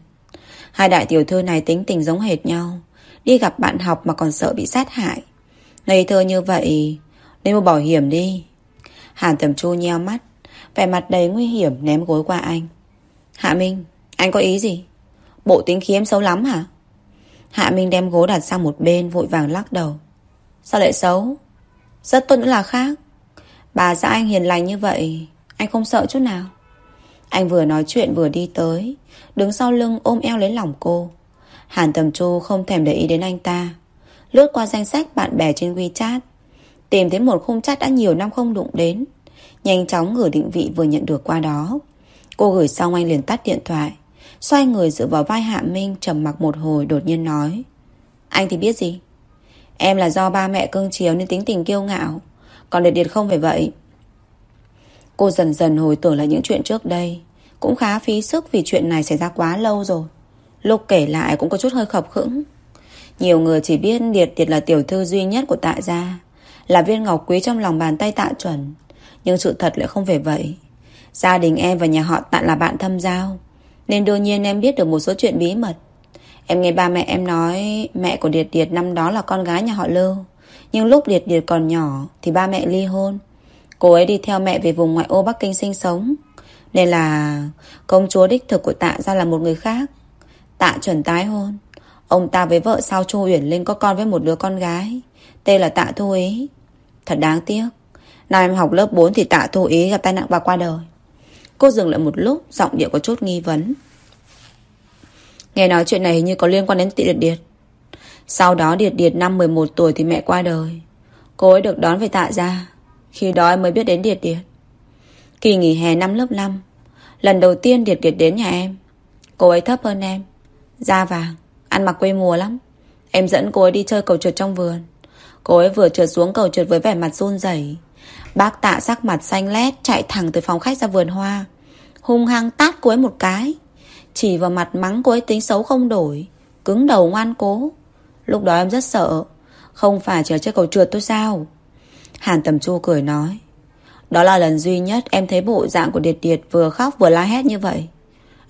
Hai đại tiểu thư này tính tình giống hệt nhau. Đi gặp bạn học mà còn sợ bị sát hại. Ngây thơ như vậy, Nên mua bảo hiểm đi. Hàn tầm chu nheo mắt, Vẻ mặt đầy nguy hiểm ném gối qua anh. Hạ Minh, Anh có ý gì? Bộ tính khí em xấu lắm hả? Hạ Minh đem gối đặt sang một bên, Vội vàng lắc đầu. Sao lại xấu? Rất tốt nữa là khác. Bà xã anh hiền lành như vậy anh không sợ chút nào. Anh vừa nói chuyện vừa đi tới, Đứng sau lưng ôm eo lấy lòng cô. Hàn Tầm Chu không thèm để ý đến anh ta. Lướt qua danh sách bạn bè trên WeChat, Tìm thấy một khung chat đã nhiều năm không đụng đến. Nhanh chóng gửi định vị vừa nhận được qua đó. Cô gửi xong anh liền tắt điện thoại, Xoay người dựa vào vai Hạ Minh trầm mặc một hồi đột nhiên nói, Anh thì biết gì? Em là do ba mẹ cưng chiều nên tính tình kiêu ngạo. Còn Điệt Điệt không phải vậy. Cô dần dần hồi tưởng lại những chuyện trước đây. Cũng khá phí sức vì chuyện này xảy ra quá lâu rồi. Lúc kể lại cũng có chút hơi khập khững. Nhiều người chỉ biết Điệt Điệt là tiểu thư duy nhất của tạ gia, Là viên ngọc quý trong lòng bàn tay tạ chuẩn. Nhưng sự thật lại không phải vậy. Gia đình em và nhà họ tạ là bạn thâm giao, Nên đương nhiên em biết được một số chuyện bí mật. Em nghe ba mẹ em nói Mẹ của Điệt Điệt năm đó là con gái nhà họ Lưu. Nhưng lúc Điệt Điệt còn nhỏ Thì ba mẹ ly hôn. Cô ấy đi theo mẹ về vùng ngoại ô Bắc Kinh sinh sống. Nên là Công chúa đích thực của tạ ra là một người khác. Tạ chuẩn tái hôn. Ông ta với vợ sau Chu Uyển Linh có con với một đứa con gái. Tên là Tạ Thu Ý. Thật đáng tiếc. Năm em học lớp 4 thì Tạ Thu Ý gặp tai nạn và qua đời. Cô dừng lại một lúc, Giọng điệu có chút nghi vấn. Nghe nói chuyện này như có liên quan đến Tị Điệt Điệt. Sau đó Điệt Điệt năm 11 tuổi thì mẹ qua đời. Cô ấy được đón về tạ ra khi đó em mới biết đến Điệt Điệt. Kỳ nghỉ hè năm lớp 5 Lần đầu tiên Điệt Điệt đến nhà em. Cô ấy thấp hơn em Da vàng, ăn mặc quê mùa lắm. Em dẫn cô ấy đi chơi cầu trượt trong vườn. Cô ấy vừa trượt xuống cầu trượt với vẻ mặt run rẩy. Bác tạ sắc mặt xanh lét Chạy thẳng từ phòng khách ra vườn hoa. Hung hăng tát cô ấy một cái. Chỉ vào mặt mắng cô ấy tính xấu không đổi Cứng đầu ngoan cố. Lúc đó em rất sợ Không phải chỉ chơi cầu trượt tôi sao? Hàn Tầm Chu cười nói, Đó là lần duy nhất em thấy bộ dạng của Điệt Điệt vừa khóc vừa la hét như vậy.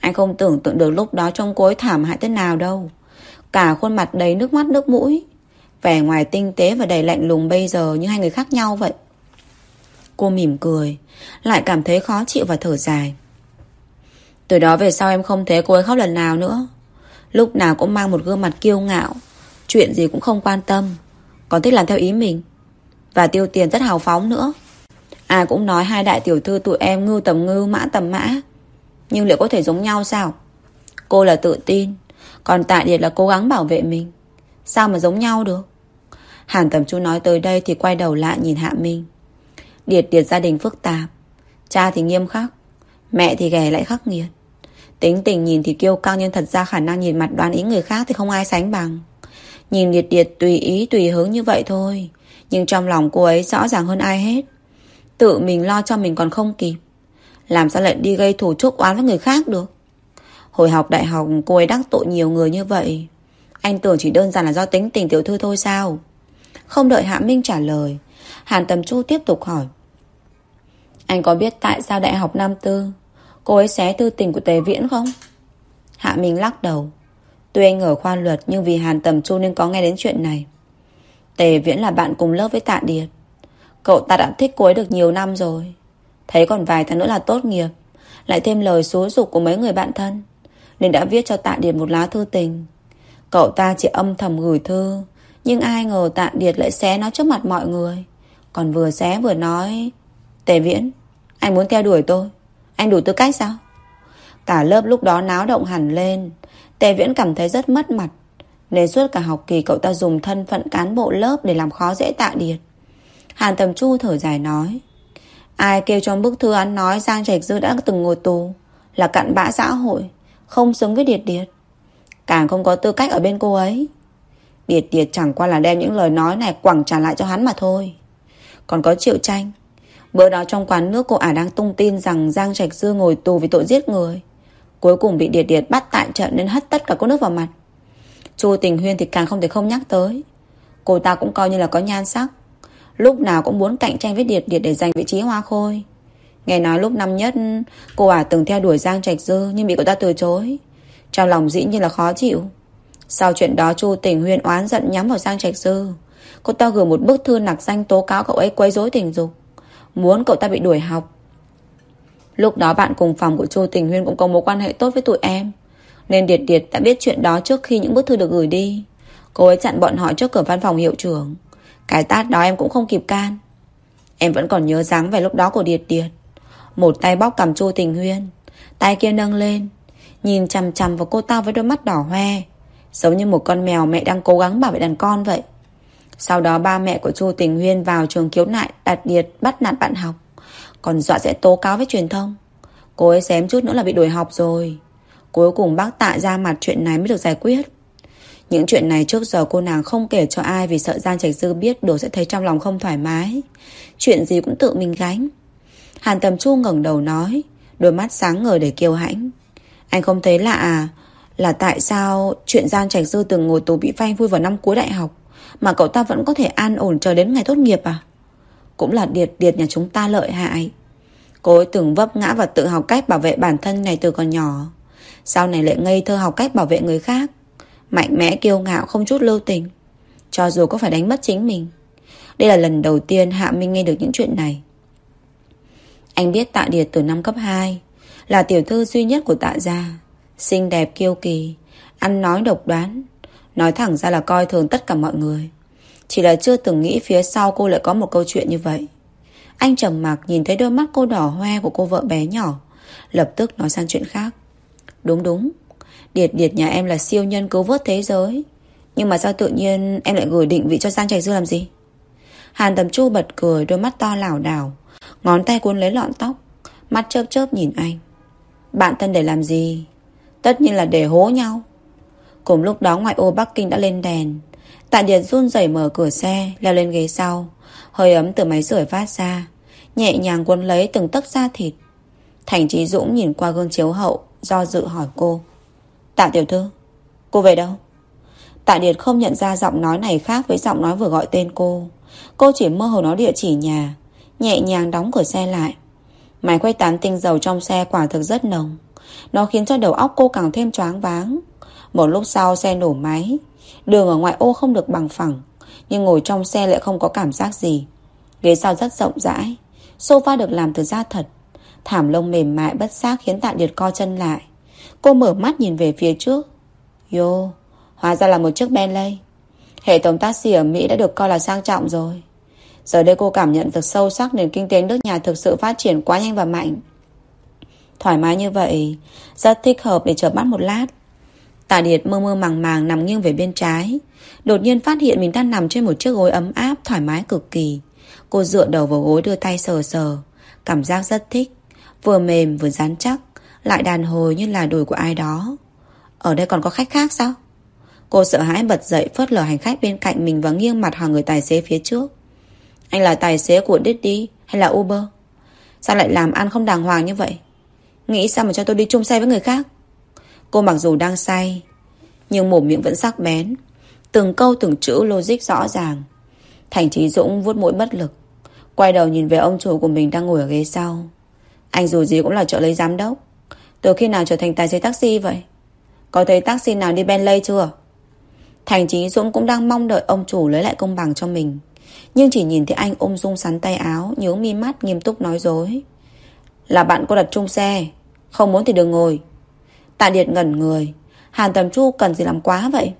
Anh không tưởng tượng được lúc đó trong cối thảm hại thế nào đâu. Cả khuôn mặt đầy nước mắt nước mũi, Vẻ ngoài tinh tế và đầy lạnh lùng bây giờ như hai người khác nhau vậy. Cô mỉm cười, Lại cảm thấy khó chịu và thở dài. Từ đó về sau em không thấy cô ấy khóc lần nào nữa. Lúc nào cũng mang một gương mặt kiêu ngạo, Chuyện gì cũng không quan tâm. Còn thích làm theo ý mình và tiêu tiền rất hào phóng nữa. Ai cũng nói hai đại tiểu thư tụi em ngưu tầm ngưu, mã tầm mã. Nhưng liệu có thể giống nhau sao? Cô là tự tin, Còn tạ điệt là cố gắng bảo vệ mình. Sao mà giống nhau được? Hàn tầm chú nói tới đây thì quay đầu lại nhìn Hạ Minh. Điệt điệt gia đình phức tạp, Cha thì nghiêm khắc, Mẹ thì ghẻ lại khắc nghiệt. Tính tình nhìn thì kiêu căng nhưng thật ra khả năng nhìn mặt đoán ý người khác thì không ai sánh bằng. Nhìn điệt điệt tùy ý, tùy hướng như vậy thôi nhưng trong lòng cô ấy rõ ràng hơn ai hết. Tự mình lo cho mình còn không kịp. Làm sao lại đi gây thủ chúc oán với người khác được? Hồi học đại học, cô ấy đắc tội nhiều người như vậy. Anh tưởng chỉ đơn giản là do tính tình tiểu thư thôi sao? Không đợi Hạ Minh trả lời, Hàn Tầm Chu tiếp tục hỏi. Anh có biết tại sao đại học năm tư, Cô ấy xé tư tình của Tề Viễn không? Hạ Minh lắc đầu. Tuy anh ở khoa luật, nhưng vì Hàn Tầm Chu nên có nghe đến chuyện này. Tề Viễn là bạn cùng lớp với Tạ Điệt. Cậu ta đã thích cô ấy được nhiều năm rồi. Thấy còn vài tháng nữa là tốt nghiệp. Lại thêm lời xúi dục của mấy người bạn thân. Nên đã viết cho Tạ Điệt một lá thư tình. Cậu ta chỉ âm thầm gửi thư. Nhưng ai ngờ Tạ Điệt lại xé nó trước mặt mọi người. Còn vừa xé vừa nói Tề Viễn, anh muốn theo đuổi tôi. Anh đủ tư cách sao? Cả lớp lúc đó náo động hẳn lên. Tề Viễn cảm thấy rất mất mặt. Nên suốt cả học kỳ cậu ta dùng thân phận cán bộ lớp để làm khó dễ tạ điệt. Hàn Tầm Chu thở dài nói. Ai kêu trong bức thư án nói Giang Trạch Dư đã từng ngồi tù là cặn bã xã hội, không xứng với Điệt Điệt. Càng không có tư cách ở bên cô ấy. Điệt Điệt chẳng qua là đem những lời nói này quẳng trả lại cho hắn mà thôi. Còn có Triệu Tranh. Bữa đó trong quán nước cô ả đang tung tin rằng Giang Trạch Dư ngồi tù vì tội giết người. Cuối cùng bị Điệt Điệt bắt tại trận nên hất tất cả cô nước vào mặt. Chu Tình Huyên thì càng không thể không nhắc tới. Cô ta cũng coi như là có nhan sắc. Lúc nào cũng muốn cạnh tranh với Điệt Điệt để giành vị trí hoa khôi. Nghe nói lúc năm nhất, cô ả từng theo đuổi Giang Trạch Dư nhưng bị cô ta từ chối. Trong lòng dĩ nhiên là khó chịu. Sau chuyện đó Chu Tình Huyên oán giận nhắm vào Giang Trạch Dư. Cô ta gửi một bức thư nặc danh tố cáo cậu ấy quấy rối tình dục. Muốn cậu ta bị đuổi học. Lúc đó bạn cùng phòng của Chu Tình Huyên cũng có mối quan hệ tốt với tụi em. Nên Điệt Điệt đã biết chuyện đó trước khi những bức thư được gửi đi. Cô ấy chặn bọn họ trước cửa văn phòng hiệu trưởng. Cái tát đó em cũng không kịp can. Em vẫn còn nhớ dáng về lúc đó của Điệt Điệt. Một tay bóc cầm Chu Tình Huyên. Tay kia nâng lên. Nhìn chằm chằm vào cô ta với đôi mắt đỏ hoe. Giống như một con mèo mẹ đang cố gắng bảo vệ đàn con vậy. Sau đó ba mẹ của Chu Tình Huyên vào trường khiếu nại đặt điệt bắt nạt bạn học. Còn dọa sẽ tố cáo với truyền thông. Cô ấy xém chút nữa là bị đuổi học rồi. Cuối cùng bác tạ ra mặt chuyện này mới được giải quyết. Những chuyện này trước giờ cô nàng không kể cho ai vì sợ Giang Trạch Dư biết đồ sẽ thấy trong lòng không thoải mái. Chuyện gì cũng tự mình gánh. Hàn Tầm Chu ngẩng đầu nói, đôi mắt sáng ngời để kiêu hãnh. Anh không thấy lạ à, là tại sao chuyện Giang Trạch Dư từng ngồi tù bị phanh vui vào năm cuối đại học mà cậu ta vẫn có thể an ổn chờ đến ngày tốt nghiệp à? Cũng là điệt điệt nhà chúng ta lợi hại. Cô ấy từng vấp ngã và tự học cách bảo vệ bản thân này từ còn nhỏ. Sau này lại ngây thơ học cách bảo vệ người khác. Mạnh mẽ, kiêu ngạo, không chút lưu tình. Cho dù có phải đánh mất chính mình. Đây là lần đầu tiên Hạ Minh nghe được những chuyện này. Anh biết Tạ Điệt từ năm cấp 2 Là tiểu thư duy nhất của Tạ Gia, Xinh đẹp, kiêu kỳ, Ăn nói độc đoán, Nói thẳng ra là coi thường tất cả mọi người Chỉ là chưa từng nghĩ phía sau cô lại có một câu chuyện như vậy Anh trầm mặc nhìn thấy đôi mắt cô đỏ hoe của cô vợ bé nhỏ, Lập tức nói sang chuyện khác Đúng đúng. Điệt điệt nhà em là siêu nhân cứu vớt thế giới. Nhưng mà sao tự nhiên em lại gửi định vị cho Giang Trạch Dư làm gì? Hàn Tầm Chu bật cười, Đôi mắt to lảo đảo. Ngón tay cuốn lấy lọn tóc, Mắt chớp chớp nhìn anh. Bạn thân để làm gì? Tất nhiên là để hố nhau. Cùng lúc đó, ngoại ô Bắc Kinh đã lên đèn. Tạ Điệt run rẩy mở cửa xe, Leo lên ghế sau. Hơi ấm từ máy sưởi phát ra. Nhẹ nhàng cuốn lấy từng tấc da thịt. Thành Trí Dũng nhìn qua gương chiếu hậu. Do dự hỏi cô. Tạ tiểu thư, Cô về đâu? Tạ Điệt không nhận ra giọng nói này khác với giọng nói vừa gọi tên cô. Cô chỉ mơ hồ nói địa chỉ nhà, Nhẹ nhàng đóng cửa xe lại. Máy quay tán tinh dầu trong xe quả thực rất nồng. Nó khiến cho đầu óc cô càng thêm choáng váng. Một lúc sau xe nổ máy. Đường ở ngoại ô không được bằng phẳng, Nhưng ngồi trong xe lại không có cảm giác gì. Ghế sau rất rộng rãi. Sofa được làm từ da thật. Thảm lông mềm mại bất xác khiến tạ điệt co chân lại Cô mở mắt nhìn về phía trước Yo Hóa ra là một chiếc Bentley Hệ thống taxi ở Mỹ đã được coi là sang trọng rồi Giờ đây cô cảm nhận được sâu sắc nền kinh tế nước nhà thực sự phát triển quá nhanh và mạnh. Thoải mái như vậy, rất thích hợp để chợp mắt một lát. Tạ Điệt mơ mơ màng màng nằm nghiêng về bên trái. Đột nhiên phát hiện mình đang nằm trên một chiếc gối ấm áp, thoải mái cực kỳ. Cô dựa đầu vào gối đưa tay sờ sờ. Cảm giác rất thích. Vừa mềm vừa rắn chắc. Lại đàn hồi như là đùi của ai đó. Ở đây còn có khách khác sao? Cô sợ hãi bật dậy phớt lờ hành khách bên cạnh mình và nghiêng mặt hỏi người tài xế phía trước. Anh là tài xế của Diddy hay là Uber? Sao lại làm ăn không đàng hoàng như vậy? Nghĩ sao mà cho tôi đi chung xe với người khác? Cô mặc dù đang say, nhưng mồm miệng vẫn sắc bén. Từng câu từng chữ logic rõ ràng. Thành Trí Dũng vuốt mũi bất lực. Quay đầu nhìn về ông chủ của mình đang ngồi ở ghế sau. Anh dù gì cũng là trợ lý giám đốc. Từ khi nào trở thành tài xế taxi vậy? Có thấy taxi nào đi Bentley chưa? Thành Trí Dũng cũng đang mong đợi ông chủ lấy lại công bằng cho mình. Nhưng chỉ nhìn thấy anh ôm dung sắn tay áo Nhớ mi mắt, nghiêm túc nói dối. Là bạn cô đặt chung xe, Không muốn thì đừng ngồi. Tạ Điệt ngẩn người. Hàn Tầm Chu cần gì làm quá vậy?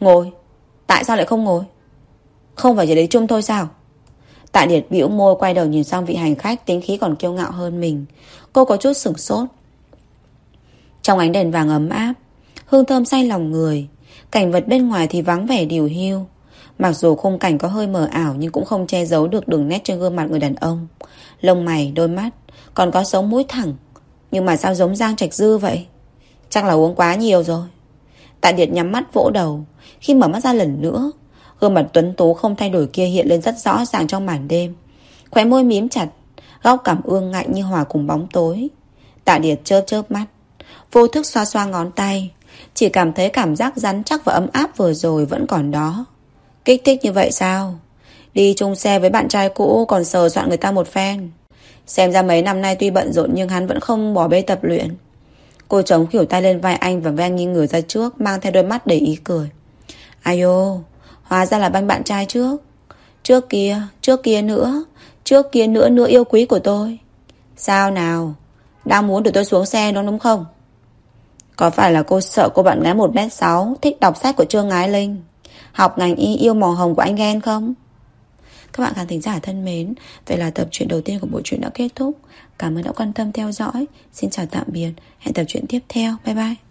Ngồi. Tại sao lại không ngồi? Không phải chỉ lấy chung thôi sao? Tạ Điệt bĩu môi quay đầu nhìn sang vị hành khách Tính khí còn kiêu ngạo hơn mình. Cô có chút sửng sốt. Trong ánh đèn vàng ấm áp Hương thơm say lòng người Cảnh vật bên ngoài thì vắng vẻ điều hưu Mặc dù khung cảnh có hơi mờ ảo Nhưng cũng không che giấu được đường nét trên gương mặt người đàn ông. Lông mày, đôi mắt Còn có sống mũi thẳng. Nhưng mà sao giống Giang Trạch Dư vậy? Chắc là uống quá nhiều rồi. Tạ Điệt nhắm mắt vỗ đầu. Khi mở mắt ra lần nữa Gương mặt tuấn tú không thay đổi kia hiện lên rất rõ ràng trong màn đêm. Khóe môi mím chặt, Góc cảm ương ngại như hòa cùng bóng tối. Tạ Điệt chớp chớp mắt, Vô thức xoa xoa ngón tay. Chỉ cảm thấy cảm giác rắn chắc và ấm áp vừa rồi vẫn còn đó. Kích thích như vậy sao? Đi chung xe với bạn trai cũ Còn sờ soạn người ta một phen. Xem ra mấy năm nay tuy bận rộn Nhưng hắn vẫn không bỏ bê tập luyện. Cô chống kiểu tay lên vai anh Và ve nghiêng người ra trước, Mang theo đôi mắt để ý cười. Ai ô? Hóa ra là banh bạn trai trước. Trước kia, trước kia nữa Trước kia nữa nữa yêu quý của tôi. Sao nào? Đang muốn để tôi xuống xe đúng đúng không? Có phải là cô sợ cô bạn gái 1m6 Thích đọc sách của Trương Ái Linh? Học ngành y yêu màu hồng của anh ghen không? Các bạn khán thính giả thân mến Vậy là tập truyện đầu tiên của bộ truyện đã kết thúc. Cảm ơn đã quan tâm theo dõi. Xin chào tạm biệt. Hẹn tập truyện tiếp theo. Bye bye.